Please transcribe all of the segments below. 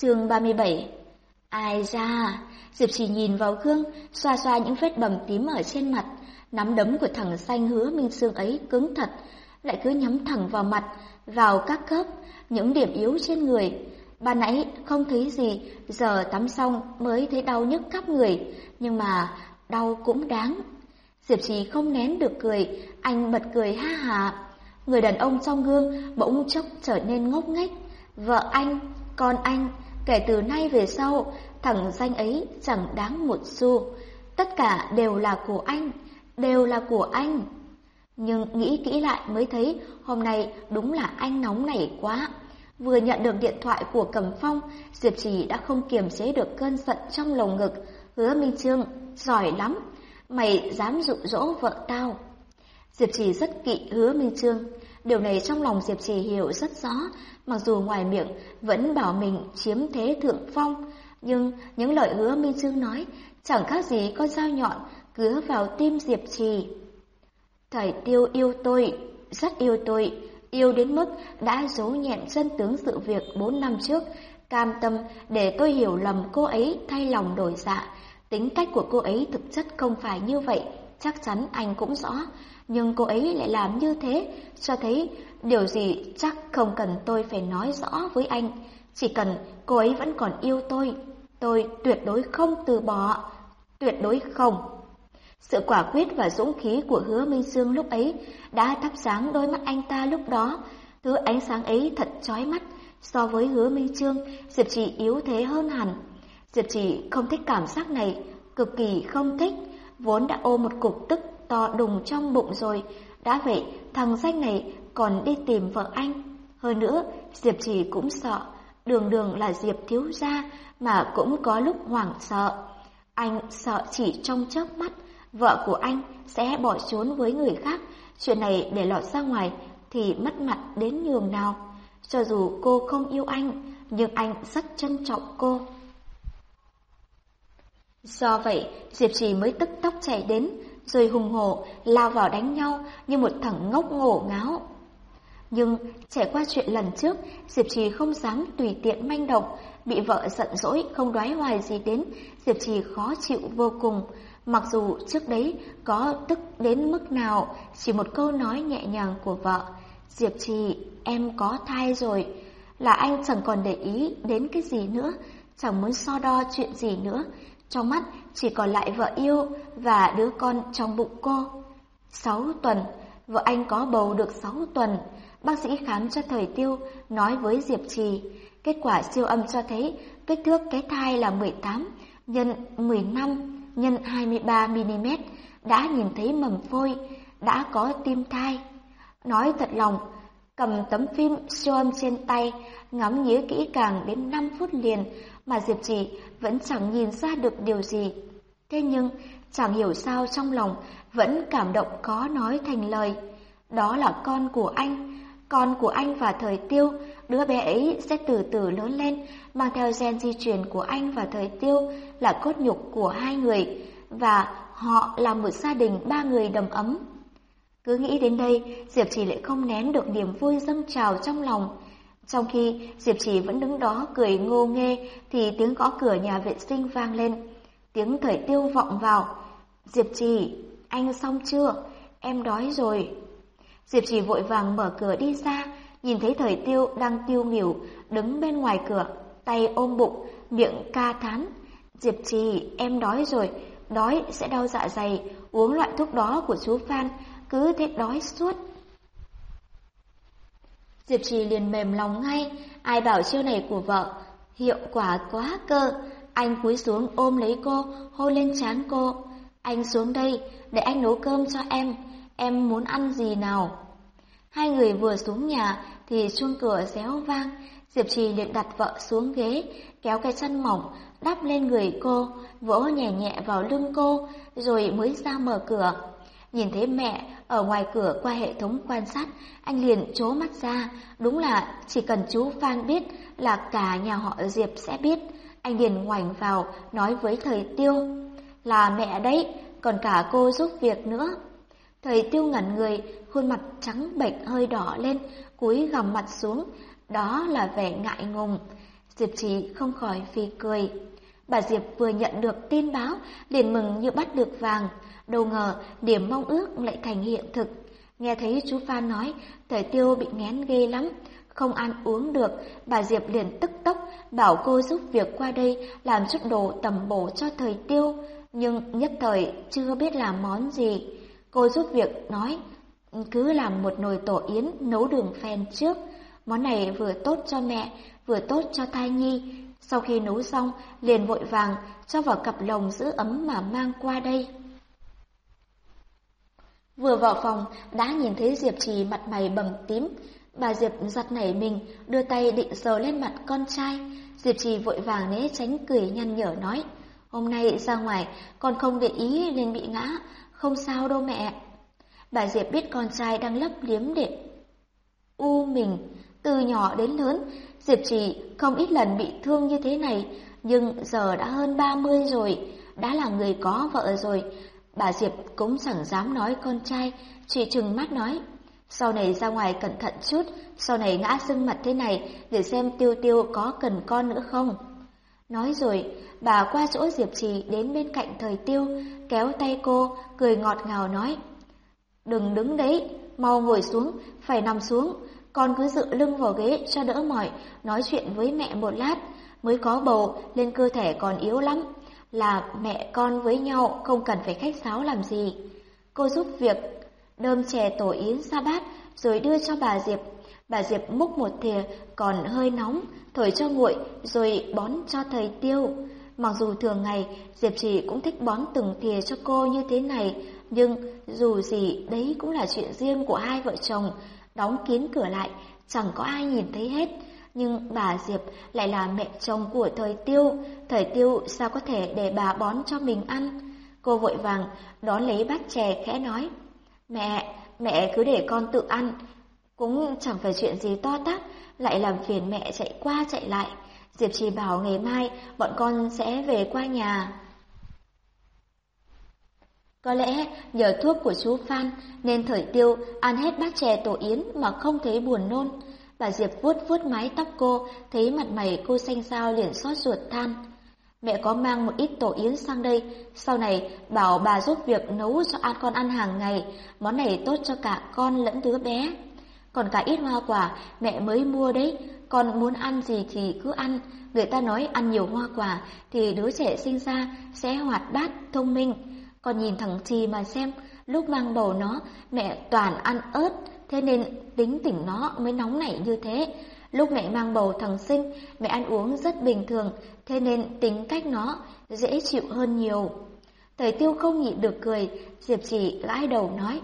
Chương 37 Ai ra, Diệp chỉ nhìn vào gương, xoa xoa những vết bầm tím ở trên mặt, nắm đấm của thằng xanh hứa Minh Sương ấy cứng thật, lại cứ nhắm thẳng vào mặt, vào các khớp, những điểm yếu trên người. Ban nãy không thấy gì, giờ tắm xong mới thấy đau nhức khắp người, nhưng mà đau cũng đáng. Diệp Trì không nén được cười, anh bật cười ha hà. Người đàn ông trong gương bỗng chốc trở nên ngốc nghếch. Vợ anh, con anh, kể từ nay về sau, thằng danh ấy chẳng đáng một xu. Tất cả đều là của anh, đều là của anh. Nhưng nghĩ kỹ lại mới thấy hôm nay đúng là anh nóng nảy quá. Vừa nhận được điện thoại của Cẩm Phong, Diệp Trì đã không kiềm chế được cơn giận trong lồng ngực. Hứa Minh Trương, giỏi lắm, mày dám dụ dỗ vợ tao. Diệp Trì rất kỵ Hứa Minh Trương, điều này trong lòng Diệp Trì hiểu rất rõ, mặc dù ngoài miệng vẫn bảo mình chiếm thế thượng phong, nhưng những lời Hứa Minh Trương nói chẳng khác gì con dao nhọn cứa vào tim Diệp Trì. Thầy Tiêu yêu tôi, rất yêu tôi, yêu đến mức đã giấu nhẹm chân tướng sự việc bốn năm trước, cam tâm để tôi hiểu lầm cô ấy thay lòng đổi dạ. Tính cách của cô ấy thực chất không phải như vậy, chắc chắn anh cũng rõ. Nhưng cô ấy lại làm như thế, cho thấy điều gì chắc không cần tôi phải nói rõ với anh. Chỉ cần cô ấy vẫn còn yêu tôi, tôi tuyệt đối không từ bỏ, tuyệt đối không. Sự quả quyết và dũng khí của hứa Minh Sương lúc ấy đã thắp sáng đôi mắt anh ta lúc đó. Thứ ánh sáng ấy thật chói mắt. So với hứa Minh Trương, Diệp Trì yếu thế hơn hẳn. Diệp Trì không thích cảm giác này, cực kỳ không thích. Vốn đã ôm một cục tức to đùng trong bụng rồi. Đã vậy, thằng danh này còn đi tìm vợ anh. Hơn nữa, Diệp Trì cũng sợ. Đường đường là Diệp thiếu gia mà cũng có lúc hoảng sợ. Anh sợ chỉ trong chớp mắt vợ của anh sẽ bỏ trốn với người khác, chuyện này để lọt ra ngoài thì mất mặt đến nhường nào. Cho dù cô không yêu anh, nhưng anh rất trân trọng cô. Do vậy, Diệp Trì mới tức tốc chạy đến, rồi hùng hổ lao vào đánh nhau như một thằng ngốc ngổ ngáo. Nhưng trải qua chuyện lần trước, Diệp Trì không dám tùy tiện manh động, bị vợ giận dỗi không đoái hoài gì đến, Diệp Trì khó chịu vô cùng. Mặc dù trước đấy có tức đến mức nào, chỉ một câu nói nhẹ nhàng của vợ, Diệp Trì, em có thai rồi, là anh chẳng còn để ý đến cái gì nữa, chẳng muốn so đo chuyện gì nữa. Trong mắt chỉ còn lại vợ yêu và đứa con trong bụng cô. Sáu tuần, vợ anh có bầu được sáu tuần. Bác sĩ khám cho thời tiêu, nói với Diệp Trì. Kết quả siêu âm cho thấy kích thước cái thai là 18 nhân 15 nhân 23mm đã nhìn thấy mầm phôi, đã có tim thai. Nói thật lòng, cầm tấm phim siêu âm trên tay, ngắm nghía kỹ càng đến 5 phút liền mà Diệp Trì vẫn chẳng nhìn ra được điều gì. Thế nhưng, chẳng hiểu sao trong lòng vẫn cảm động khó nói thành lời. Đó là con của anh, con của anh và thời tiêu, đứa bé ấy sẽ từ từ lớn lên, mang theo gen di truyền của anh và thời tiêu là cốt nhục của hai người, và họ là một gia đình ba người đầm ấm. Cứ nghĩ đến đây, Diệp Trì lại không nén được niềm vui dâng trào trong lòng. Trong khi Diệp Trì vẫn đứng đó cười ngô nghê thì tiếng gõ cửa nhà vệ sinh vang lên. Tiếng thời tiêu vọng vào. Diệp Trì, anh xong chưa? Em đói rồi. Diệp Trì vội vàng mở cửa đi ra, nhìn thấy thời tiêu đang tiêu nghỉu, đứng bên ngoài cửa, tay ôm bụng, miệng ca thán. Diệp Trì, em đói rồi, đói sẽ đau dạ dày, uống loại thuốc đó của chú Phan, cứ thế đói suốt. Diệp Trì liền mềm lòng ngay, ai bảo chiêu này của vợ, hiệu quả quá cơ. Anh cúi xuống ôm lấy cô, hôn lên trán cô. Anh xuống đây, để anh nấu cơm cho em, em muốn ăn gì nào? Hai người vừa xuống nhà thì chuông cửa réo vang, Diệp Trì liền đặt vợ xuống ghế, kéo cái chân mỏng, đắp lên người cô, vỗ nhẹ nhẹ vào lưng cô, rồi mới ra mở cửa. Nhìn thấy mẹ ở ngoài cửa qua hệ thống quan sát, anh liền chố mắt ra. Đúng là chỉ cần chú Phan biết là cả nhà họ Diệp sẽ biết. Anh liền ngoảnh vào, nói với thời tiêu. Là mẹ đấy, còn cả cô giúp việc nữa. Thời tiêu ngẩn người, khuôn mặt trắng bệch hơi đỏ lên, cúi gằm mặt xuống. Đó là vẻ ngại ngùng. Diệp Trì không khỏi phi cười. Bà Diệp vừa nhận được tin báo, liền mừng như bắt được vàng. Đâu ngờ, điểm mong ước lại thành hiện thực. Nghe thấy chú Phan nói, thời tiêu bị ngén ghê lắm, không ăn uống được, bà Diệp liền tức tốc bảo cô giúp việc qua đây làm chút đồ tầm bổ cho thời tiêu, nhưng nhất thời chưa biết làm món gì. Cô giúp việc nói, cứ làm một nồi tổ yến nấu đường phèn trước, món này vừa tốt cho mẹ, vừa tốt cho thai nhi. Sau khi nấu xong, liền vội vàng cho vào cặp lồng giữ ấm mà mang qua đây. Vừa vào phòng, đã nhìn thấy Diệp Trì mặt mày bầm tím. Bà Diệp giật nảy mình, đưa tay định sờ lên mặt con trai. Diệp Trì vội vàng né tránh cười nhăn nhở nói, hôm nay ra ngoài con không để ý nên bị ngã, không sao đâu mẹ. Bà Diệp biết con trai đang lấp liếm để u mình, từ nhỏ đến lớn, Diệp Trì không ít lần bị thương như thế này, nhưng giờ đã hơn 30 rồi, đã là người có vợ rồi. Bà Diệp cũng chẳng dám nói con trai, chỉ chừng mắt nói, sau này ra ngoài cẩn thận chút, sau này ngã sưng mặt thế này để xem tiêu tiêu có cần con nữa không. Nói rồi, bà qua chỗ Diệp Trì đến bên cạnh thời tiêu, kéo tay cô, cười ngọt ngào nói. Đừng đứng đấy, mau ngồi xuống, phải nằm xuống, con cứ dựa lưng vào ghế cho đỡ mỏi, nói chuyện với mẹ một lát, mới có bầu nên cơ thể còn yếu lắm, là mẹ con với nhau không cần phải khách sáo làm gì. Cô giúp việc đơm chè tổ yến sa bát rồi đưa cho bà Diệp. Bà Diệp múc một thìa còn hơi nóng, thổi cho nguội rồi bón cho thầy tiêu. Mặc dù thường ngày Diệp chỉ cũng thích bón từng thìa cho cô như thế này, nhưng dù gì đấy cũng là chuyện riêng của hai vợ chồng, đóng kín cửa lại, chẳng có ai nhìn thấy hết. Nhưng bà Diệp lại là mẹ chồng của thời tiêu, thời tiêu sao có thể để bà bón cho mình ăn. Cô vội vàng đón lấy bát chè khẽ nói, Mẹ, mẹ cứ để con tự ăn, cũng chẳng phải chuyện gì to tát, lại làm phiền mẹ chạy qua chạy lại. Diệp chỉ bảo ngày mai bọn con sẽ về qua nhà. Có lẽ nhờ thuốc của chú Phan nên thời tiêu ăn hết bát chè tổ yến mà không thấy buồn nôn. Bà Diệp vuốt vuốt mái tóc cô, thấy mặt mày cô xanh xao liền xót ruột than. Mẹ có mang một ít tổ yến sang đây, sau này bảo bà giúp việc nấu cho ăn con ăn hàng ngày, món này tốt cho cả con lẫn đứa bé. Còn cả ít hoa quả mẹ mới mua đấy, con muốn ăn gì thì cứ ăn, người ta nói ăn nhiều hoa quả thì đứa trẻ sinh ra sẽ hoạt bát, thông minh. Con nhìn thằng Trì mà xem, lúc mang bầu nó, mẹ toàn ăn ớt, thế nên tính tỉnh nó mới nóng nảy như thế. Lúc mẹ mang bầu thằng sinh, mẹ ăn uống rất bình thường, thế nên tính cách nó dễ chịu hơn nhiều. Thời tiêu không nhịn được cười, Diệp chỉ gãi đầu nói,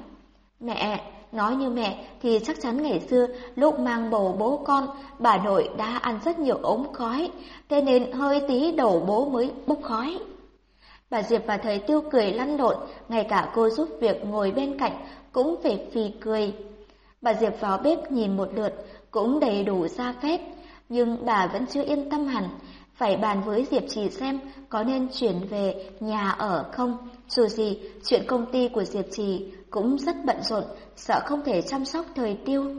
Mẹ, nói như mẹ thì chắc chắn ngày xưa lúc mang bầu bố con, bà nội đã ăn rất nhiều ống khói, thế nên hơi tí đầu bố mới bốc khói. Bà Diệp và thời tiêu cười lăn lộn, ngay cả cô giúp việc ngồi bên cạnh cũng phải phì cười. Bà Diệp vào bếp nhìn một lượt, cũng đầy đủ ra phép, nhưng bà vẫn chưa yên tâm hẳn, phải bàn với Diệp Trì xem có nên chuyển về nhà ở không. Dù gì, chuyện công ty của Diệp Trì cũng rất bận rộn, sợ không thể chăm sóc thời tiêu.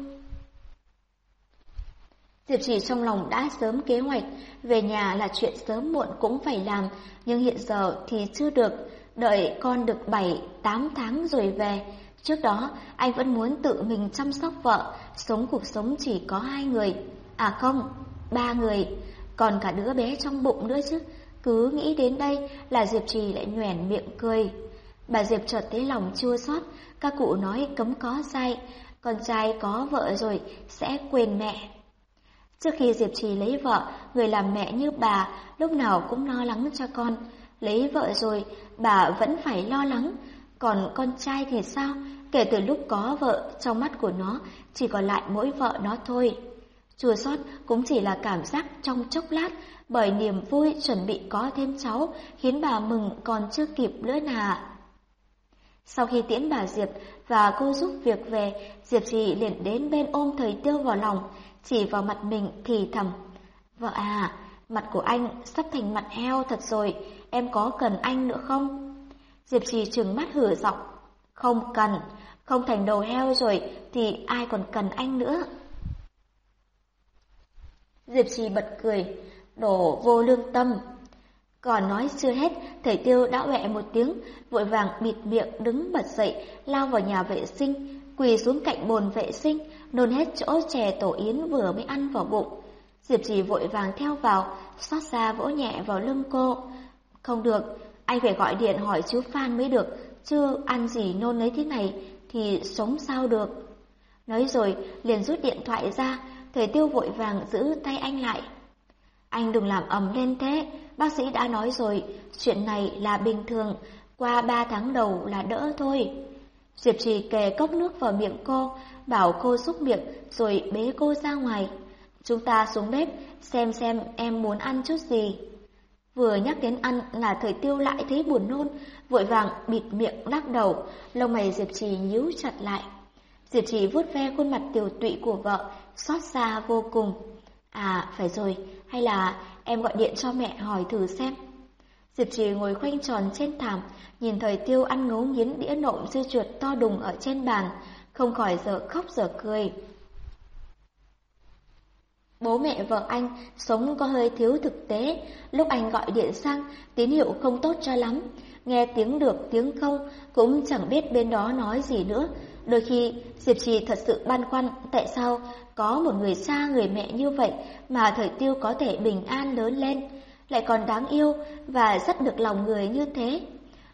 Diệp Trì trong lòng đã sớm kế hoạch, về nhà là chuyện sớm muộn cũng phải làm, nhưng hiện giờ thì chưa được, đợi con được 7-8 tháng rồi về. Trước đó, anh vẫn muốn tự mình chăm sóc vợ, sống cuộc sống chỉ có hai người. À không, ba người, còn cả đứa bé trong bụng nữa chứ. Cứ nghĩ đến đây là Diệp Trì lại nhoẻn miệng cười. Bà Diệp chợt thấy lòng chua xót, các cụ nói cấm có sai, con trai có vợ rồi sẽ quên mẹ. Trước khi Diệp Trì lấy vợ, người làm mẹ như bà lúc nào cũng lo lắng cho con. Lấy vợ rồi, bà vẫn phải lo lắng. Còn con trai thì sao? Kể từ lúc có vợ, trong mắt của nó chỉ còn lại mỗi vợ nó thôi. Chua xót cũng chỉ là cảm giác trong chốc lát, bởi niềm vui chuẩn bị có thêm cháu khiến bà mừng còn chưa kịp nữa nà. Sau khi tiễn bà Diệp và cô giúp việc về, Diệp chị liền đến bên ôm thời tiêu vào lòng, chỉ vào mặt mình thì thầm. Vợ à, mặt của anh sắp thành mặt heo thật rồi, em có cần anh nữa không? Diệp trì trừng mắt hử giọng. Không cần, không thành đầu heo rồi thì ai còn cần anh nữa. Diệp trì bật cười, đổ vô lương tâm. Còn nói chưa hết, thầy tiêu đã quẹ một tiếng, vội vàng bịt miệng đứng bật dậy, lao vào nhà vệ sinh, quỳ xuống cạnh bồn vệ sinh, nôn hết chỗ chè tổ yến vừa mới ăn vào bụng. Diệp trì vội vàng theo vào, xót xa vỗ nhẹ vào lưng cô. Không được, anh phải gọi điện hỏi chú Phan mới được, chứ ăn gì nôn lấy thế này thì sống sao được. Nói rồi, liền rút điện thoại ra, thầy tiêu vội vàng giữ tay anh lại. Anh đừng làm ầm lên thế, bác sĩ đã nói rồi, chuyện này là bình thường, qua ba tháng đầu là đỡ thôi. Diệp trì kề cốc nước vào miệng cô, bảo cô xúc miệng rồi bế cô ra ngoài. Chúng ta xuống bếp, xem xem em muốn ăn chút gì. Vừa nhắc đến ăn là thời tiêu lại thấy buồn nôn, vội vàng bịt miệng lắc đầu, lông mày Diệp Trì nhíu chặt lại. Diệp Trì vuốt ve khuôn mặt tiểu tụy của vợ, xót xa vô cùng. À, phải rồi, hay là em gọi điện cho mẹ hỏi thử xem. Diệp Trì ngồi khoanh tròn trên thảm, nhìn thời tiêu ăn ngấu nghiến đĩa nộm dưa chuột to đùng ở trên bàn, không khỏi giờ khóc giờ cười. Bố mẹ vợ anh sống có hơi thiếu thực tế, lúc anh gọi điện sang, tín hiệu không tốt cho lắm. Nghe tiếng được tiếng không, cũng chẳng biết bên đó nói gì nữa. Đôi khi, Diệp Trì thật sự băn khoăn tại sao có một người xa người mẹ như vậy mà thời tiêu có thể bình an lớn lên, lại còn đáng yêu và rất được lòng người như thế.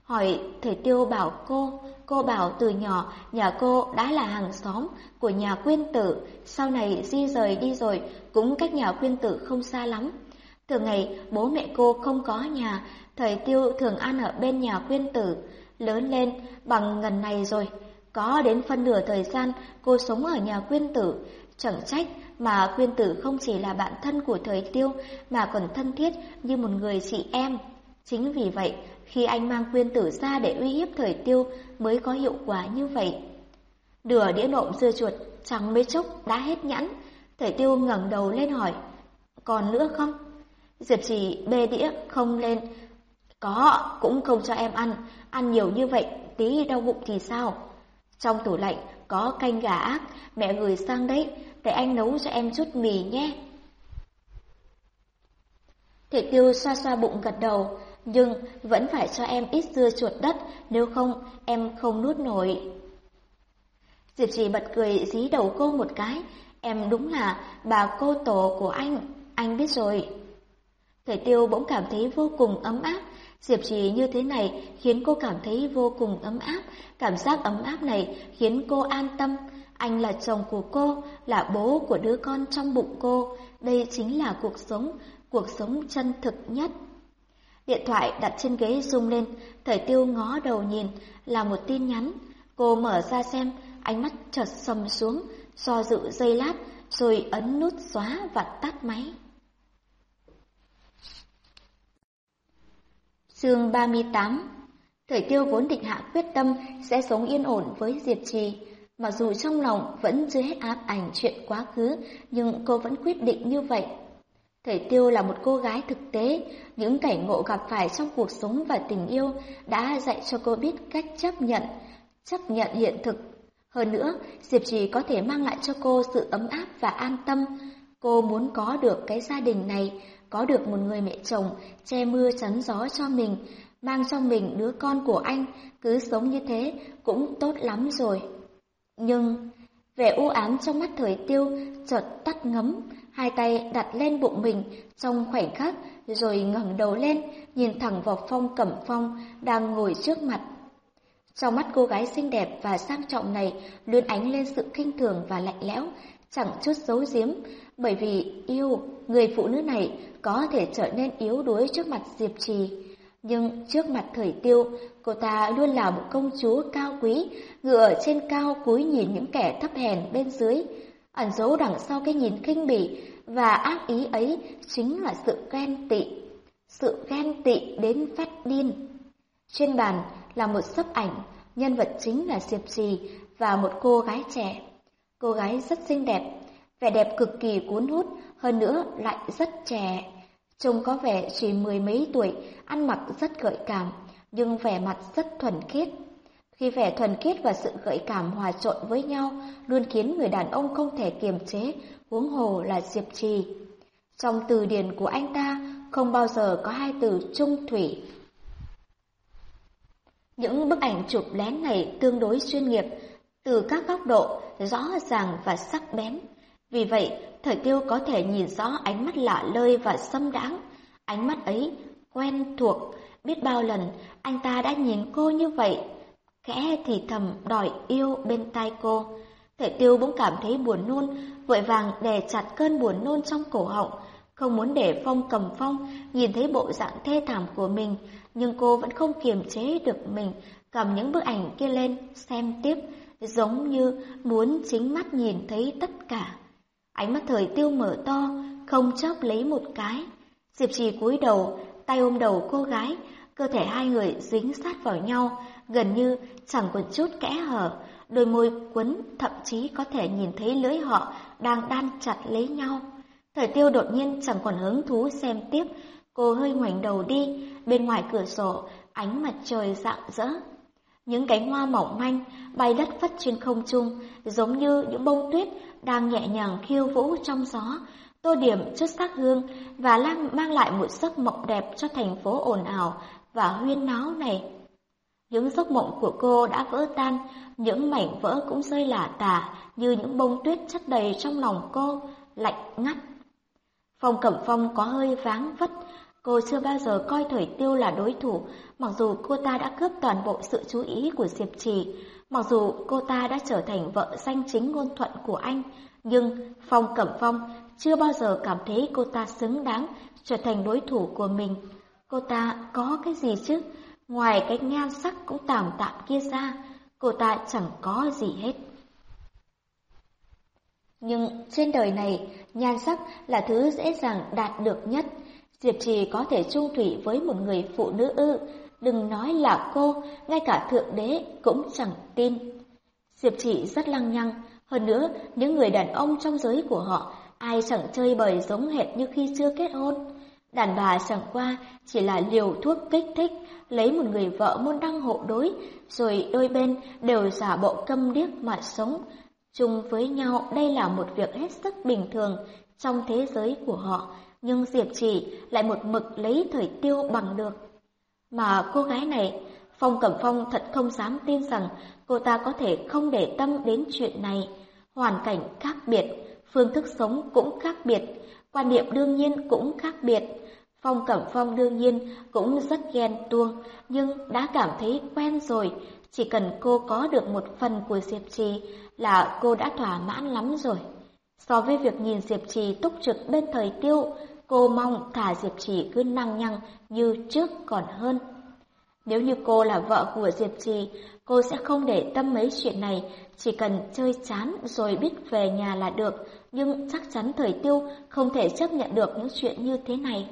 Hỏi thời tiêu bảo cô, cô bảo từ nhỏ nhà cô đã là hàng xóm của nhà quyên tử, sau này di rời đi rồi cũng cách nhà quyên tử không xa lắm. Thường ngày bố mẹ cô không có nhà, thời tiêu thường ăn ở bên nhà quyên tử, lớn lên bằng ngần này rồi. Có đến phân nửa thời gian cô sống ở nhà quyên tử, chẳng trách mà quyên tử không chỉ là bạn thân của thời tiêu mà còn thân thiết như một người chị em. Chính vì vậy, khi anh mang quyên tử ra để uy hiếp thời tiêu mới có hiệu quả như vậy. Đửa đĩa nộm dưa chuột chẳng mấy chốc đã hết nhãn, thời tiêu ngẩng đầu lên hỏi, còn nữa không? Diệp chỉ bê đĩa không lên, có, cũng không cho em ăn, ăn nhiều như vậy, tí đau bụng thì sao? Trong tủ lạnh có canh gà ác, mẹ gửi sang đấy, để anh nấu cho em chút mì nhé. Thể tiêu xoa xoa bụng gật đầu, nhưng vẫn phải cho em ít dưa chuột đất, nếu không em không nuốt nổi. Diệp trì bật cười dí đầu cô một cái, em đúng là bà cô tổ của anh, anh biết rồi. Thời tiêu bỗng cảm thấy vô cùng ấm áp, Diệp trì như thế này khiến cô cảm thấy vô cùng ấm áp, cảm giác ấm áp này khiến cô an tâm. Anh là chồng của cô, là bố của đứa con trong bụng cô, đây chính là cuộc sống, cuộc sống chân thực nhất. Điện thoại đặt trên ghế rung lên, thời tiêu ngó đầu nhìn, là một tin nhắn. Cô mở ra xem, ánh mắt chợt sầm xuống, do dự giây lát, rồi ấn nút xóa và tắt máy. Chương 38 Thời tiêu vốn định hạ quyết tâm sẽ sống yên ổn với Diệp Trì. Mặc dù trong lòng vẫn chưa hết áp ảnh chuyện quá khứ, nhưng cô vẫn quyết định như vậy. Thời tiêu là một cô gái thực tế, những cảnh ngộ gặp phải trong cuộc sống và tình yêu đã dạy cho cô biết cách chấp nhận, chấp nhận hiện thực. Hơn nữa, Diệp Trì có thể mang lại cho cô sự ấm áp và an tâm. Cô muốn có được cái gia đình này, có được một người mẹ chồng che mưa chắn gió cho mình, mang cho mình đứa con của anh, cứ sống như thế cũng tốt lắm rồi. Nhưng vẻ u ám trong mắt thời tiêu chợt tắt ngấm, hai tay đặt lên bụng mình trong khoảnh khắc rồi ngẩng đầu lên, nhìn thẳng vào Phong Cẩm Phong đang ngồi trước mặt. Trong mắt cô gái xinh đẹp và sang trọng này luôn ánh lên sự khinh thường và lạnh lẽo, chẳng chút giấu giếm, bởi vì yêu, người phụ nữ này có thể trở nên yếu đuối trước mặt Diệp Trì. Nhưng trước mặt thời tiêu, cô ta luôn là một công chúa cao quý, ngựa trên cao cúi nhìn những kẻ thấp hèn bên dưới. Ẩn giấu đằng sau cái nhìn khinh bỉ và ác ý ấy chính là sự ghen tị. Sự ghen tị đến phát điên. Trên bàn là một sấp ảnh, nhân vật chính là Diệp Trì và một cô gái trẻ. Cô gái rất xinh đẹp, vẻ đẹp cực kỳ cuốn hút, hơn nữa lại rất trẻ. Trông có vẻ chỉ mười mấy tuổi, ăn mặc rất gợi cảm, nhưng vẻ mặt rất thuần khiết. Khi vẻ thuần khiết và sự gợi cảm hòa trộn với nhau, luôn khiến người đàn ông không thể kiềm chế, huống hồ là Diệp Trì. Trong từ điển của anh ta không bao giờ có hai từ trung thủy. Những bức ảnh chụp lén này tương đối chuyên nghiệp, từ các góc độ rõ ràng và sắc bén. Vì vậy, thời tiêu có thể nhìn rõ ánh mắt lạ lơi và xâm đáng. Ánh mắt ấy quen thuộc, biết bao lần anh ta đã nhìn cô như vậy. Khẽ thì thầm đòi yêu bên tai cô. Thể tiêu bỗng cảm thấy buồn nôn, vội vàng đè chặt cơn buồn nôn trong cổ họng, không muốn để Phong cầm phong nhìn thấy bộ dạng thê thảm của mình, nhưng cô vẫn không kiềm chế được mình, cầm những bức ảnh kia lên xem tiếp, giống như muốn chính mắt nhìn thấy tất cả. Ánh mắt thời tiêu mở to, không chớp lấy một cái. Diệp trì cúi đầu, tay ôm đầu cô gái, cơ thể hai người dính sát vào nhau, gần như chẳng còn chút kẽ hở, đôi môi quấn thậm chí có thể nhìn thấy lưỡi họ đang đan chặt lấy nhau. Thời tiêu đột nhiên chẳng còn hứng thú xem tiếp, cô hơi ngoảnh đầu đi, bên ngoài cửa sổ, ánh mặt trời rạng rỡ. Những cánh hoa mỏng manh bay lất phất trên không trung, giống như những bông tuyết đang nhẹ nhàng khiêu vũ trong gió, tô điểm chút sắc hương và lang mang lại một giấc mộng đẹp cho thành phố ồn ào và huyên náo này. Những giấc mộng của cô đã vỡ tan, những mảnh vỡ cũng rơi lả tả như những bông tuyết chất đầy trong lòng cô, lạnh ngắt. Phong Cẩm Phong có hơi váng vất, cô chưa bao giờ coi Thời Tiêu là đối thủ, mặc dù cô ta đã cướp toàn bộ sự chú ý của Diệp Trì, mặc dù cô ta đã trở thành vợ danh chính ngôn thuận của anh, nhưng Phong Cẩm Phong chưa bao giờ cảm thấy cô ta xứng đáng trở thành đối thủ của mình. Cô ta có cái gì chứ? Ngoài cái nhan sắc cũng tạm tạm kia ra, cô ta chẳng có gì hết. Nhưng trên đời này, nhan sắc là thứ dễ dàng đạt được nhất. Diệp Trì có thể chung thủy với một người phụ nữ ư, đừng nói là cô, ngay cả thượng đế cũng chẳng tin. Diệp Trì rất lăng nhăng, hơn nữa những người đàn ông trong giới của họ ai chẳng chơi bời giống hệt như khi chưa kết hôn. Đàn bà chẳng qua chỉ là liều thuốc kích thích, lấy một người vợ môn đăng hộ đối, rồi đôi bên đều giả bộ câm điếc mà sống, chung với nhau đây là một việc hết sức bình thường trong thế giới của họ, nhưng Diệp Trì lại một mực lấy thời tiêu bằng được. Mà cô gái này, Phong Cẩm Phong thật không dám tin rằng cô ta có thể không để tâm đến chuyện này. Hoàn cảnh khác biệt, phương thức sống cũng khác biệt, quan niệm đương nhiên cũng khác biệt. Phong Cẩm Phong đương nhiên cũng rất ghen tuông, nhưng đã cảm thấy quen rồi, chỉ cần cô có được một phần của Diệp Trì là cô đã thỏa mãn lắm rồi. So với việc nhìn Diệp Trì túc trực bên thời tiêu, cô mong thả Diệp Trì cứ năng nhăng như trước còn hơn. Nếu như cô là vợ của Diệp Trì, cô sẽ không để tâm mấy chuyện này, chỉ cần chơi chán rồi biết về nhà là được, nhưng chắc chắn thời tiêu không thể chấp nhận được những chuyện như thế này.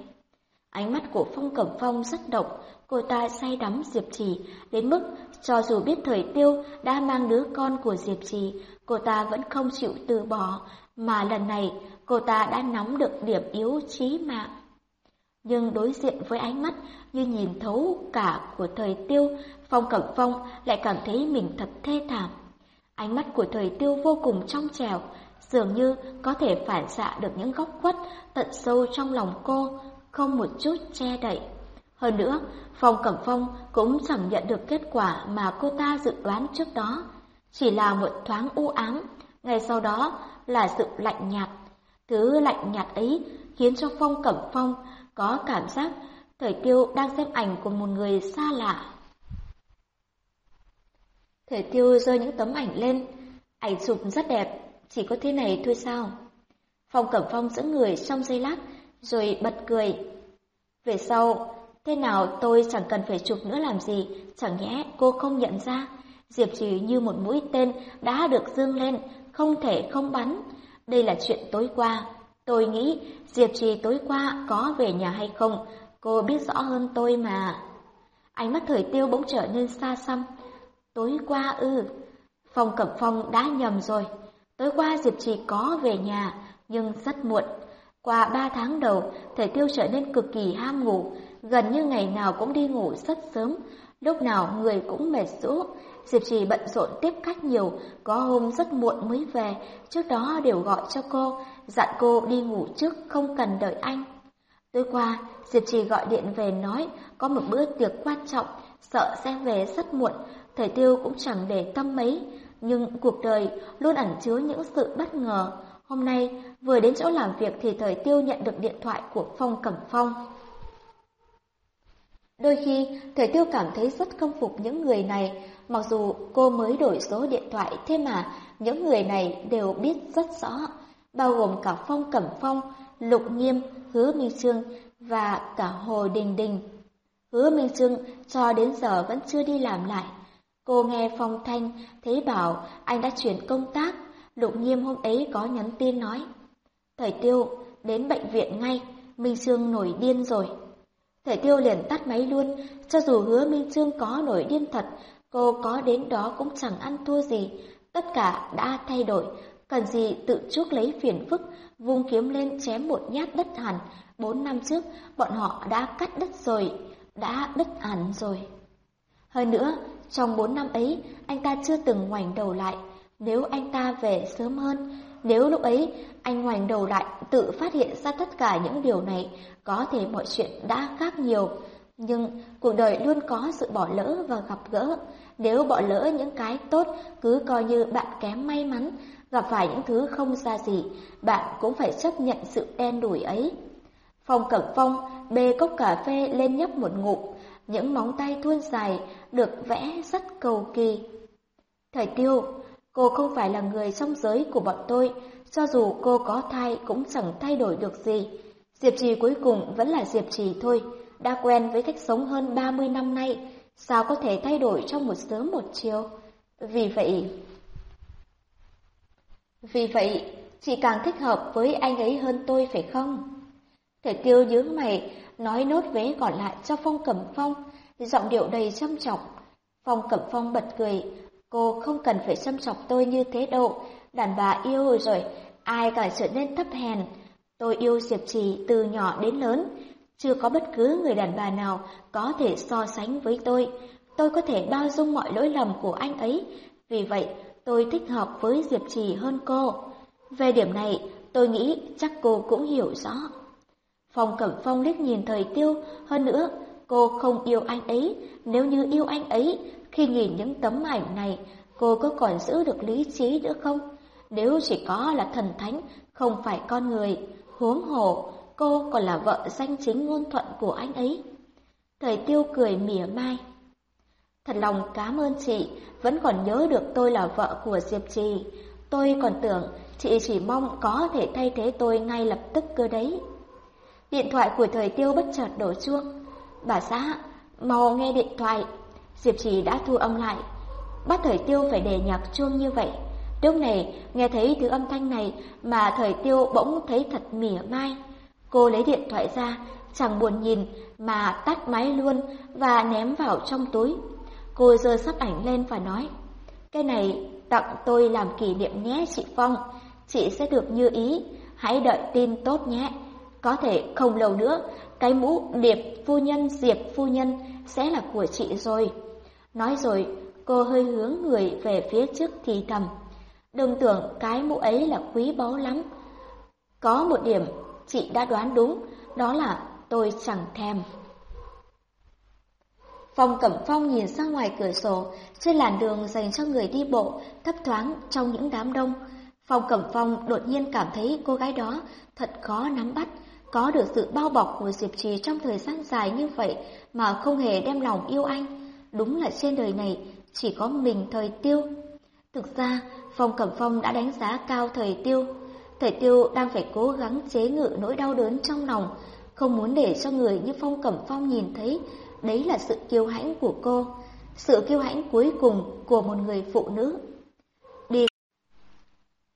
Ánh mắt của Phong Cẩm Phong rất độc, cô ta say đắm Diệp Trì, đến mức cho dù biết thời tiêu đã mang đứa con của Diệp Trì, cô ta vẫn không chịu từ bỏ, mà lần này cô ta đã nắm được điểm yếu chí mạng. Nhưng đối diện với ánh mắt như nhìn thấu cả của thời tiêu, Phong Cẩm Phong lại cảm thấy mình thật thê thảm. Ánh mắt của thời tiêu vô cùng trong trèo, dường như có thể phản xạ được những góc khuất tận sâu trong lòng cô, không một chút che đậy. Hơn nữa, Phong Cẩm Phong cũng chẳng nhận được kết quả mà cô ta dự đoán trước đó. Chỉ là một thoáng u ám, ngay sau đó là sự lạnh nhạt. Thứ lạnh nhạt ấy khiến cho Phong Cẩm Phong có cảm giác Thời Tiêu đang xem ảnh của một người xa lạ. Thời Tiêu rơi những tấm ảnh lên, ảnh chụp rất đẹp, chỉ có thế này thôi sao? Phong Cẩm Phong giữ người trong giây lát, rồi bật cười. Về sau, thế nào tôi chẳng cần phải chụp nữa làm gì, chẳng nhẽ cô không nhận ra. Diệp Trì như một mũi tên đã được dương lên, không thể không bắn. Đây là chuyện tối qua. Tôi nghĩ Diệp Trì tối qua có về nhà hay không, cô biết rõ hơn tôi mà. Ánh mắt thời tiêu bỗng trở nên xa xăm. Tối qua ư, Phong Cẩm Phong đã nhầm rồi. Tối qua Diệp Trì có về nhà, nhưng rất muộn. Qua ba tháng đầu, thời tiêu trở nên cực kỳ ham ngủ, gần như ngày nào cũng đi ngủ rất sớm. lúc nào người cũng mệt rũ. Diệp Trì bận rộn tiếp khách nhiều, có hôm rất muộn mới về, trước đó đều gọi cho cô, dặn cô đi ngủ trước không cần đợi anh. Tối qua, Diệp Trì gọi điện về nói có một bữa tiệc quan trọng, sợ sẽ về rất muộn, thời tiêu cũng chẳng để tâm mấy, nhưng cuộc đời luôn ẩn chứa những sự bất ngờ. Hôm nay, vừa đến chỗ làm việc thì thời tiêu nhận được điện thoại của Phong Cẩm Phong. Đôi khi, thời tiêu cảm thấy rất công phục những người này, mặc dù cô mới đổi số điện thoại thế mà những người này đều biết rất rõ, bao gồm cả Phong Cẩm Phong, Lục Nghiêm, Hứa Minh Trương và cả Hồ Đình Đình. Hứa Minh Trương cho đến giờ vẫn chưa đi làm lại. Cô nghe Phong Thanh thấy bảo anh đã chuyển công tác, Lục Nghiêm hôm ấy có nhắn tin nói. thầy tiêu, đến bệnh viện ngay, Minh Trương nổi điên rồi. thầy tiêu liền tắt máy luôn, cho dù hứa Minh Trương có nổi điên thật, cô có đến đó cũng chẳng ăn thua gì. Tất cả đã thay đổi, cần gì tự chuốc lấy phiền phức, vung kiếm lên chém một nhát đất hẳn. Bốn năm trước, bọn họ đã cắt đất rồi, đã đứt hẳn rồi. Hơn nữa, trong bốn năm ấy, anh ta chưa từng ngoảnh đầu lại. Nếu anh ta về sớm hơn, nếu lúc ấy anh ngoảnh đầu lại tự phát hiện ra tất cả những điều này, có thể mọi chuyện đã khác nhiều. Nhưng cuộc đời luôn có sự bỏ lỡ và gặp gỡ. Nếu bỏ lỡ những cái tốt, cứ coi như bạn kém may mắn, gặp phải những thứ không xa gì, bạn cũng phải chấp nhận sự đen đủi ấy. Phong Cẩm Phong bê cốc cà phê lên nhấp một ngụm, những móng tay thuôn dài được vẽ rất cầu kỳ. Thời tiêu, cô không phải là người trong giới của bọn tôi, cho dù cô có thai cũng chẳng thay đổi được gì. Diệp Trì cuối cùng vẫn là Diệp Trì thôi, đã quen với cách sống hơn 30 năm nay, sao có thể thay đổi trong một sớm một chiều. Vì vậy... Vì vậy, chị càng thích hợp với anh ấy hơn tôi phải không? Thể tiêu nhướng mày, nói nốt vế còn lại cho Phong Cẩm Phong, giọng điệu đầy châm trọng. Phong Cẩm Phong bật cười, cô không cần phải châm chọc tôi như thế độ đàn bà yêu rồi, ai cả trở nên thấp hèn. Tôi yêu Diệp Trì từ nhỏ đến lớn, chưa có bất cứ người đàn bà nào có thể so sánh với tôi. Tôi có thể bao dung mọi lỗi lầm của anh ấy, vì vậy tôi thích hợp với Diệp Trì hơn cô. Về điểm này, tôi nghĩ chắc cô cũng hiểu rõ. Phong Cẩm Phong liếc nhìn thời tiêu, hơn nữa, cô không yêu anh ấy, nếu như yêu anh ấy, khi nhìn những tấm ảnh này, cô có còn giữ được lý trí nữa không? Nếu chỉ có là thần thánh, không phải con người, huống hồ, cô còn là vợ danh chính ngôn thuận của anh ấy. Thời tiêu cười mỉa mai. Thật lòng cảm ơn chị, vẫn còn nhớ được tôi là vợ của Diệp Trì. Tôi còn tưởng chị chỉ mong có thể thay thế tôi ngay lập tức cơ đấy. Điện thoại của thời tiêu bất chợt đổ chuông. Bà xã, mau nghe điện thoại. Diệp Trì đã thu âm lại. Bắt thời tiêu phải để nhạc chuông như vậy. Lúc này, nghe thấy thứ âm thanh này mà thời tiêu bỗng thấy thật mỉa mai. Cô lấy điện thoại ra, chẳng buồn nhìn mà tắt máy luôn và ném vào trong túi. Cô giơ sắp ảnh lên và nói, cái này tặng tôi làm kỷ niệm nhé chị Phong, chị sẽ được như ý, hãy đợi tin tốt nhé. Có thể không lâu nữa, cái mũ điệp phu nhân diệp phu nhân sẽ là của chị rồi. Nói rồi, cô hơi hướng người về phía trước thì thầm. Đừng tưởng cái mũ ấy là quý báu lắm. Có một điểm chị đã đoán đúng, đó là tôi chẳng thèm. Phong Cẩm Phong nhìn ra ngoài cửa sổ, trên làn đường dành cho người đi bộ, thấp thoáng trong những đám đông. Phong Cẩm Phong đột nhiên cảm thấy cô gái đó thật khó nắm bắt, có được sự bao bọc của Diệp Trì trong thời gian dài như vậy mà không hề đem lòng yêu anh. Đúng là trên đời này chỉ có mình thời tiêu. Thực ra, Phong Cẩm Phong đã đánh giá cao thời tiêu. Thời tiêu đang phải cố gắng chế ngự nỗi đau đớn trong lòng, không muốn để cho người như Phong Cẩm Phong nhìn thấy đấy là sự kiêu hãnh của cô, sự kiêu hãnh cuối cùng của một người phụ nữ. Đi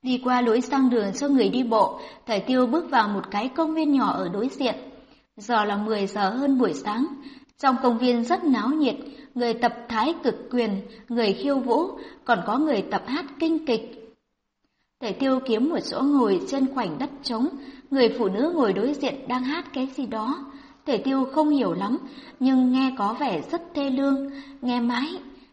Đi qua lối sang đường cho người đi bộ, Thời Tiêu bước vào một cái công viên nhỏ ở đối diện. Giờ là 10 giờ hơn buổi sáng, trong công viên rất náo nhiệt, người tập thái cực quyền, người khiêu vũ, còn có người tập hát kinh kịch. Thời Tiêu kiếm một chỗ ngồi trên khoảnh đất trống, người phụ nữ ngồi đối diện đang hát cái gì đó. Thể tiêu không hiểu lắm, nhưng nghe có vẻ rất thê lương, nghe mãi,